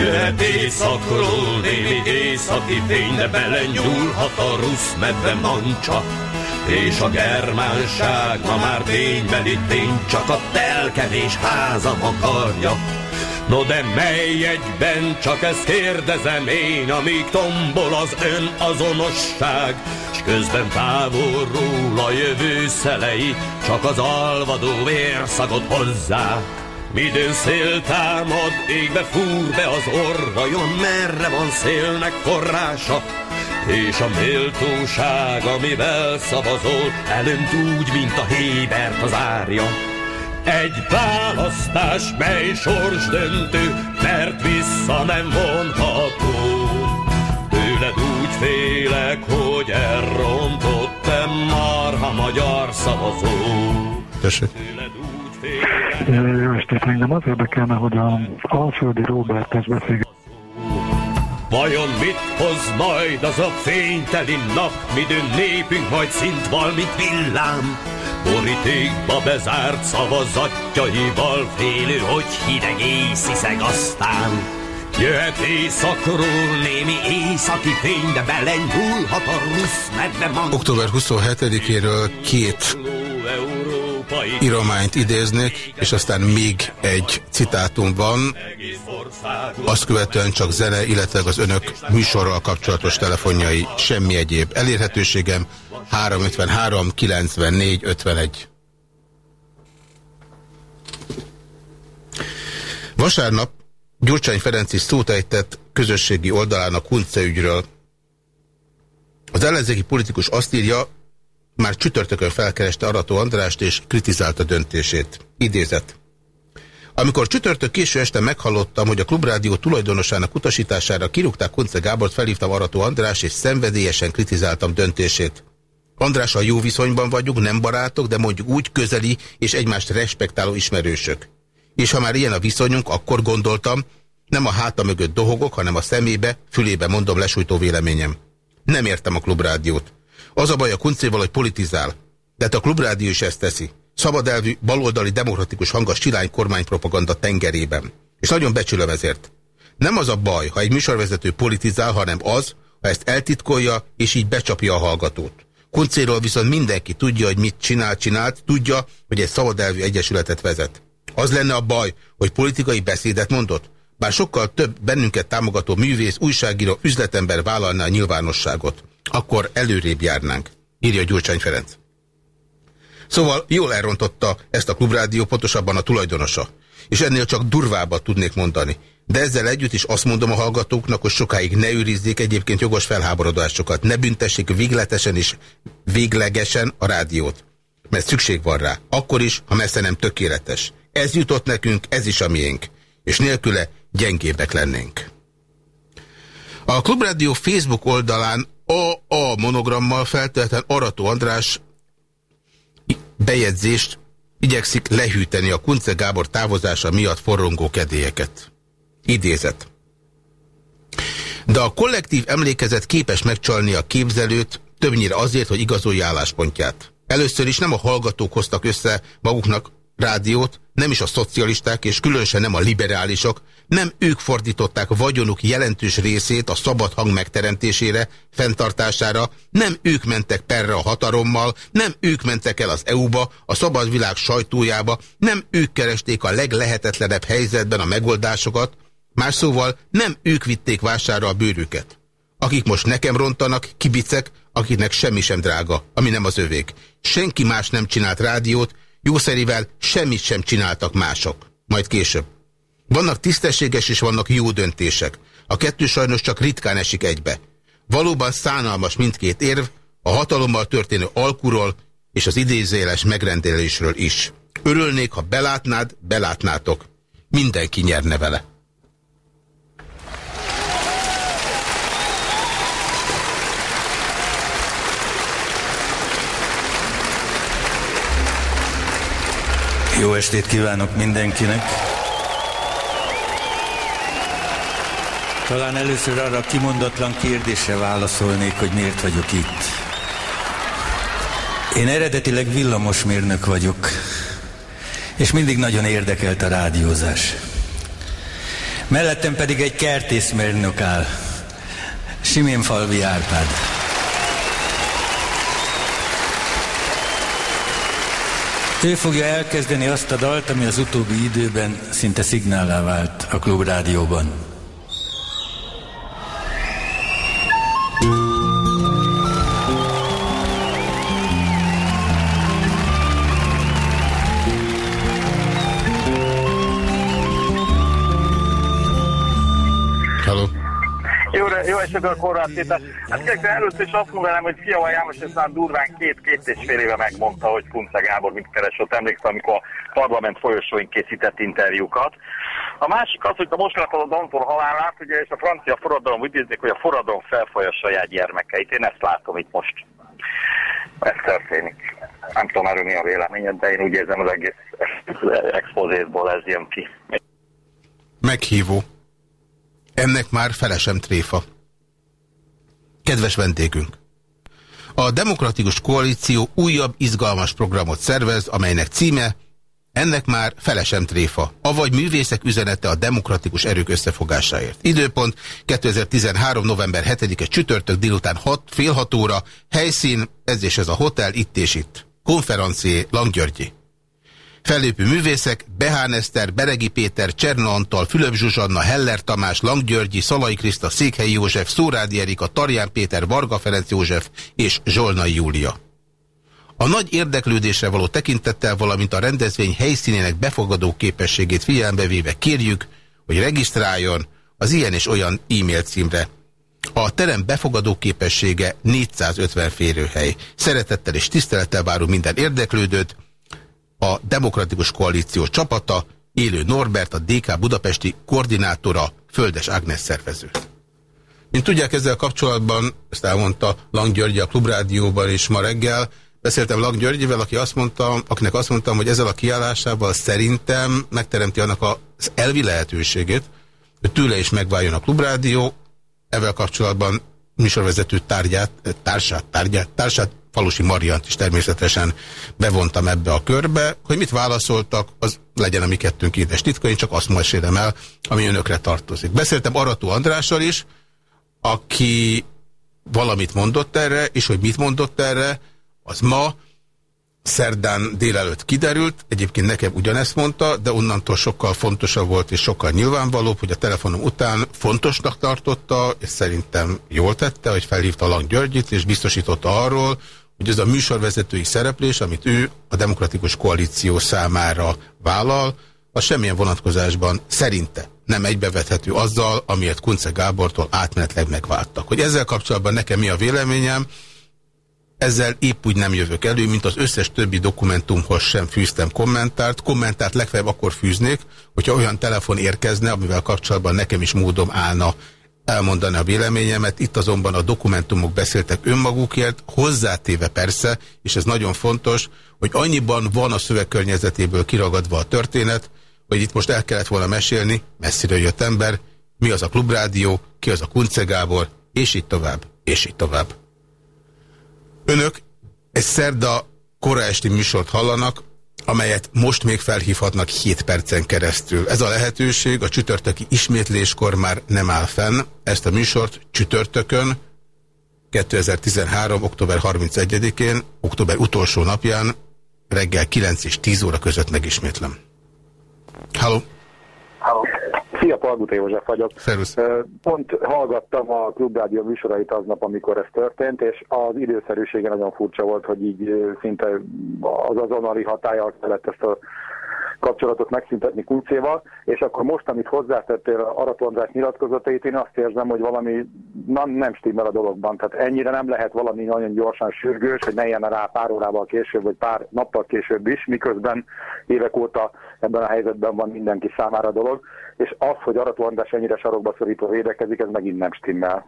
Jöhet éjszakról némi északi fény, de belenyúlhat a rusz medve mancsa. És a germánság ma már ténybeli tény, csak a telkevés háza akarja. No de mely egyben, csak ezt kérdezem én, amíg tombol az ön azonosság, s közben távolról a jövő szelei, csak az alvadó vérszagot hozzák. Midőn szél támad, égbe fúr be az orr, vajon merre van szélnek forrása? És a méltóság, amivel szavazol, elönt úgy, mint a hébert az árja. Egy választás, mely sors döntő, mert vissza nem vonható. Tőled úgy félek, hogy elrontottam marha magyar szavazó. Tessék. Jó estét, engem az érdekelne, hogy a Alföldi Róbert beszél. Vajon mit hoz majd az a fényteli nap, midőn népünk majd szint val, mint villám? Borítékba bezárt szavazatjaival félő, hogy hideg észiszeg aztán. Jöhet éjszakról némi északi fény, de belenyúlhat a rusz medve Október 27-éről két írományt idéznék, és aztán még egy citátum van, azt követően csak zene, illetve az önök műsorral kapcsolatos telefonjai, semmi egyéb. Elérhetőségem 353 94 51. Vasárnap Gyurcsány Ferenc is szót ejtett közösségi oldalán a Kunce ügyről. Az ellenzéki politikus azt írja, már csütörtökön felkereste Arató Andrást és kritizálta döntését. Idézet. Amikor csütörtök késő este meghallottam, hogy a klubrádió tulajdonosának utasítására kirúgták Kunce Gábort, felhívtam Arató András, és szenvedélyesen kritizáltam döntését. Andrással jó viszonyban vagyunk, nem barátok, de mondjuk úgy közeli és egymást respektáló ismerősök. És ha már ilyen a viszonyunk, akkor gondoltam, nem a háta mögött dohogok, hanem a szemébe, fülébe mondom lesújtó véleményem. Nem értem a klubrádiót. Az a baj a kuncéval, hogy politizál. De hát a klubrádió is ezt teszi. Szabadelvű, baloldali, demokratikus hang a kormánypropaganda tengerében. És nagyon becsülöm ezért. Nem az a baj, ha egy műsorvezető politizál, hanem az, ha ezt eltitkolja, és így becsapja a hallgatót. Kuncéról viszont mindenki tudja, hogy mit csinál, csinált, tudja, hogy egy szabadelvű egyesületet vezet. Az lenne a baj, hogy politikai beszédet mondott, bár sokkal több bennünket támogató művész, újságíró, üzletember vállalná a nyilvánosságot akkor előrébb járnánk, írja Gyurcsány Ferenc. Szóval jól elrontotta ezt a klubrádió, pontosabban a tulajdonosa. És ennél csak durvábbat tudnék mondani. De ezzel együtt is azt mondom a hallgatóknak, hogy sokáig ne őrizzék egyébként jogos felháborodásokat, ne büntessék végletesen és véglegesen a rádiót. Mert szükség van rá. Akkor is, ha messze nem tökéletes. Ez jutott nekünk, ez is a miénk. És nélküle gyengébbek lennénk. A Klubrádió Facebook oldalán a, a monogrammal feltelten Arató András bejegyzést igyekszik lehűteni a Kunce Gábor távozása miatt forrongó kedélyeket. Idézet. De a kollektív emlékezet képes megcsalni a képzelőt, többnyire azért, hogy igazolja álláspontját. Először is nem a hallgatók hoztak össze maguknak rádiót, nem is a szocialisták, és különösen nem a liberálisok, nem ők fordították vagyonuk jelentős részét a szabad hang megteremtésére, fenntartására, nem ők mentek perre a hatalommal, nem ők mentek el az EU-ba, a szabad világ sajtójába, nem ők keresték a leglehetetlenebb helyzetben a megoldásokat, más szóval nem ők vitték vására a bőrüket. Akik most nekem rontanak, kibicek, akiknek semmi sem drága, ami nem az övék. Senki más nem csinált rádiót, jószerivel semmit sem csináltak mások. Majd később. Vannak tisztességes és vannak jó döntések. A kettő sajnos csak ritkán esik egybe. Valóban szánalmas mindkét érv, a hatalommal történő alkuról és az idézéles megrendelésről is. Örülnék, ha belátnád, belátnátok. Mindenki nyerne vele. Jó estét kívánok mindenkinek! Talán először arra a kimondatlan kérdésre válaszolnék, hogy miért vagyok itt. Én eredetileg villamosmérnök vagyok, és mindig nagyon érdekelt a rádiózás. Mellettem pedig egy kertészmérnök áll, Falvi Árpád. Ő fogja elkezdeni azt a dalt, ami az utóbbi időben szinte szignállá vált a klubrádióban. Jó esetben a Konrád Péter. Hát kérlek, először is azt mondanám, hogy Fiala János ezt már durván két-két és fél éve megmondta, hogy Kunce Gábor mit keresett. Emlékszem, amikor a parlament folyosóin készített interjúkat. A másik az, hogy a most látod a Danton halálát, ugye, és a francia forradalom úgy nézik, hogy a forradalom felfolyja a saját gyermekeit. Én ezt látom itt most. Ez történik. Nem tudom erről mi a véleményed, de én úgy érzem az egész expozétból ez jön ki. Meghívó. Ennek már felesem tréfa. Kedves vendégünk! A Demokratikus Koalíció újabb izgalmas programot szervez, amelynek címe ennek már felesem tréfa, avagy művészek üzenete a demokratikus erők összefogásáért. Időpont 2013. november 7-e csütörtök délután 6, fél 6 óra, helyszín, ez és ez a hotel, itt és itt. Konferencié Langgyörgyi. Fellépő művészek Behán Eszter, Beregi Péter, Cserna Antal, Fülöp Zsuzsanna, Heller Tamás, Langgyörgyi, Szalai Kriszta, Székhelyi József, Szórádi Erika, Tarján Péter, Varga Ferenc József és Zsolnai Júlia. A nagy érdeklődésre való tekintettel, valamint a rendezvény helyszínének befogadó képességét figyelembe véve kérjük, hogy regisztráljon az ilyen és olyan e-mail címre. A terem befogadó képessége 450 férőhely. Szeretettel és tisztelettel várunk minden érdeklődőt, a Demokratikus Koalíció csapata, élő Norbert, a DK budapesti koordinátora, Földes Ágnes szervező. Mint tudják, ezzel kapcsolatban, ezt elmondta Lang György a Klubrádióban is ma reggel, beszéltem Lang Györgyivel, aki azt mondta, akinek azt mondtam, hogy ezzel a kiállásával szerintem megteremti annak az elvi lehetőségét, hogy tőle is megváljon a Klubrádió, ezzel kapcsolatban műsorvezető tárgyát, társát, tárgyát, társát Falusi Mariant is természetesen bevontam ebbe a körbe, hogy mit válaszoltak, az legyen a mi kettőnk édes titka, én csak azt mesélem el, ami önökre tartozik. Beszéltem Arató Andrással is, aki valamit mondott erre, és hogy mit mondott erre, az ma szerdán délelőtt kiderült, egyébként nekem ugyanezt mondta, de onnantól sokkal fontosabb volt és sokkal nyilvánvalóbb, hogy a telefonom után fontosnak tartotta, és szerintem jól tette, hogy felhívta Lang Györgyit, és biztosította arról, hogy ez a műsorvezetői szereplés, amit ő a Demokratikus Koalíció számára vállal, az semmilyen vonatkozásban szerinte nem egybevethető azzal, amiért Kunce Gábortól átmenetleg megváltak. Hogy ezzel kapcsolatban nekem mi a véleményem, ezzel épp úgy nem jövök elő, mint az összes többi dokumentumhoz sem fűztem kommentárt. Kommentárt legfeljebb akkor fűznék, hogyha olyan telefon érkezne, amivel kapcsolatban nekem is módom állna elmondani a véleményemet, itt azonban a dokumentumok beszéltek önmagukért, hozzátéve persze, és ez nagyon fontos, hogy annyiban van a szövegkörnyezetéből kiragadva a történet, hogy itt most el kellett volna mesélni, messziről jött ember, mi az a klubrádió, ki az a Kunce Gábor, és így tovább, és így tovább. Önök egy szerda kora esti műsort hallanak, amelyet most még felhívhatnak 7 percen keresztül. Ez a lehetőség a csütörtöki ismétléskor már nem áll fenn. Ezt a műsort csütörtökön 2013. október 31-én, október utolsó napján reggel 9 és 10 óra között megismétlem. Halló! Halló! Szia, Palguta József vagyok. Szervusz. Pont hallgattam a Klubrádió műsorait aznap, amikor ez történt, és az időszerűsége nagyon furcsa volt, hogy így szinte az azonnali hatája kellett ezt a kapcsolatot megszüntetni Kuncéval, és akkor most, amit hozzátettél Arat András nyilatkozatait, én azt érzem, hogy valami nem, nem stimmel a dologban. Tehát ennyire nem lehet valami nagyon gyorsan sürgős, hogy ne jönne rá pár órával később, vagy pár nappal később is, miközben évek óta ebben a helyzetben van mindenki számára a dolog. És az, hogy Arató András ennyire sarokba szorítva védekezik, ez megint nem stimmel.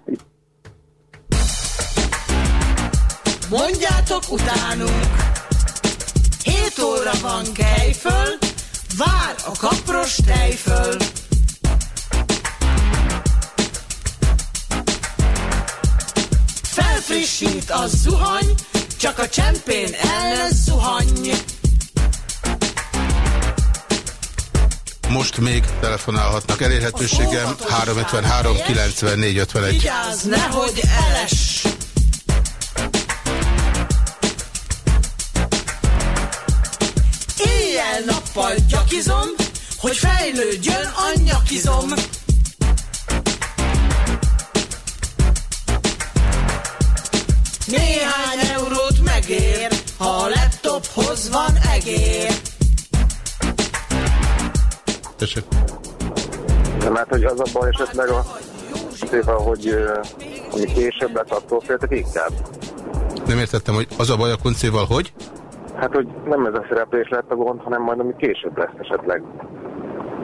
Mondjátok utánunk, 7 óra van kejföl, Vár a kapros tejföl. Felfrissít a zuhany, csak a csempén el zuhany. Most még telefonálhatnak elérhetőségem 353 94 51. Vigyázz, nehogy eles! Éjjel-nappal gyakizom, hogy fejlődjön a nyakizom. Néhány eurót megér, ha a laptophoz van egér. Tessék. Nem, hát, hogy az a baj esetleg a szépen, hogy ami később lesz, attól féltek inkább. Nem értettem, hogy az a baj a koncéval, hogy? Hát, hogy nem ez a szereplés lett a gond, hanem majd ami később lesz esetleg.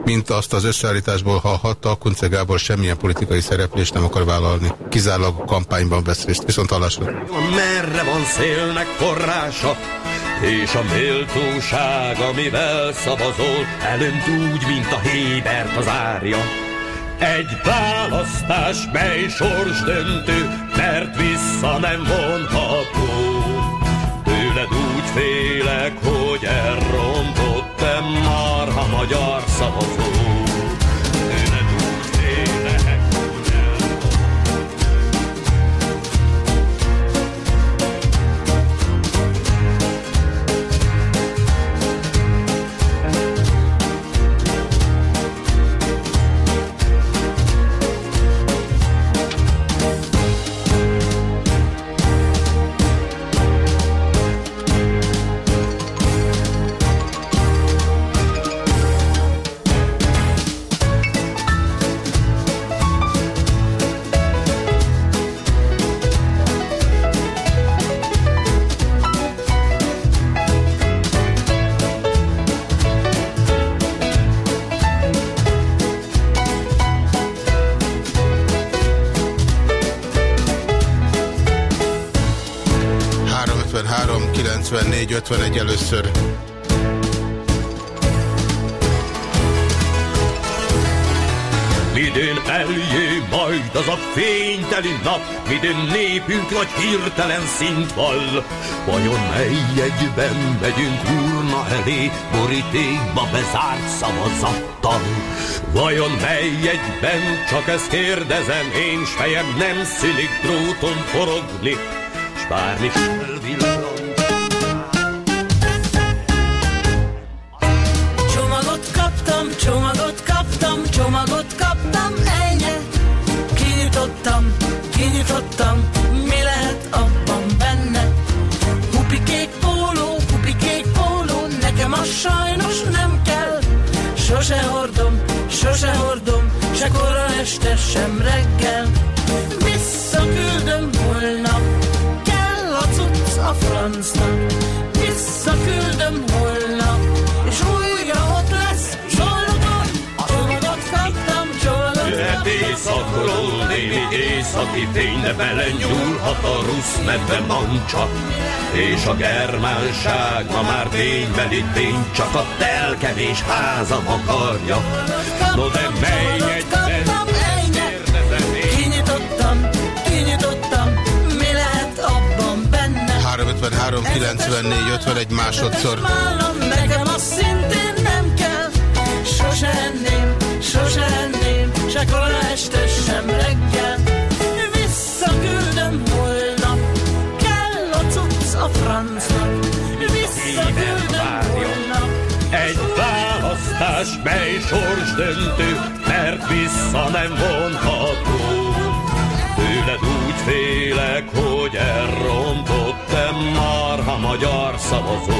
Mint azt az összeállításból hallhatta, Kunce Gábor semmilyen politikai szereplést nem akar vállalni. Kizárólag a kampányban vesz részt. Viszont hallásra. Merre van szélnek forrása, és a méltóság, amivel szavazol, elönt úgy, mint a Hébert az árja. Egy választás, mely sors döntő, mert vissza nem vonható. Tőled úgy félek, hogy elrontottam marha magyar szavazó. 94, 51 először. Midőn eljé majd az a fényteli nap, midőn népünk nagy hirtelen szint val. Vajon mely egyben megyünk urna elé, borítékba bezárt szavazattal? Vajon mely egyben, csak ezt kérdezem én, s fejem nem szülik dróton forogni, s bármi felvillant. Csomagot kaptam, csomagot kaptam, ennyi. Kinyitottam, kinyitottam, mi lehet abban benne? Hupikék póló, hupikék póló, nekem az sajnos nem kell. Sose hordom, sose hordom, se korra este, sem reggel. Visszaküldöm holnap, kell a cucc a francnak. Északi fénybe belenyúlhat a rusz medve mancsa, és a germánság ma már ténybeli tény, csak a telkevés házam akarja. No de mely egyben, kérdezem én. Kinyitottam, kinyitottam, mi lehet abban benne? 353 94 51 másodszor. Málom, nekem az szintén nem kell. Sose enném, sose enném, se kora este, sem reggel. Sors döntő, mert vissza nem vonható. Tőled úgy félek, hogy elrontottam már a magyar szavazó.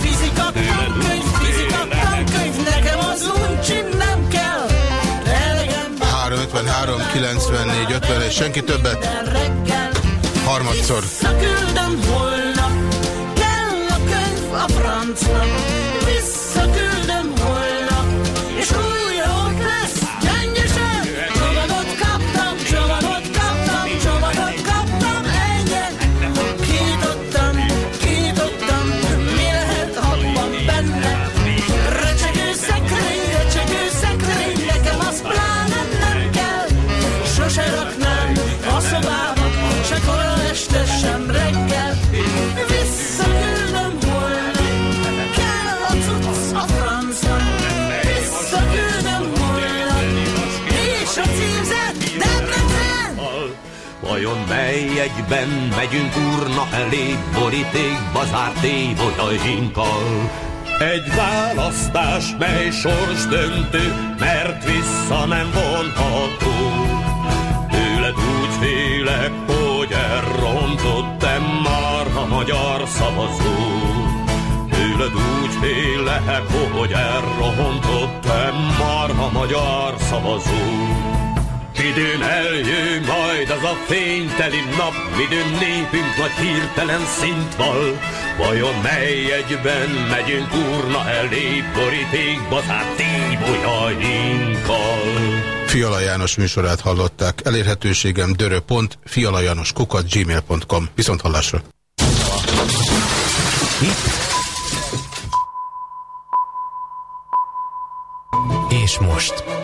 Fizika tankönyv, fizika tankönyv, nekem az uncsi nem kell. Elegem 353 94 51 senki többet. Harmadszor. Visszaküldöm holnap, kell a könyv a francnak. Egyben megyünk urna elé, borítékba zárt évolyainkkal? Egy választás, mely sors döntő, mert vissza nem vonható. Tőled úgy félek, hogy elrontottam már a magyar szavazó. Tőled úgy félek, hogy elrontottam már a magyar szavazó. Midőn eljön majd az a fényteli nap, midőn népünk nagy hirtelen szint val. Vajon mely egyben megyünk urna elé, borítékba zárt tíbolyainkkal? Fiala János műsorát hallották. Elérhetőségem dörö.fialajanoskukat gmail.com. Viszont hallásra. És most.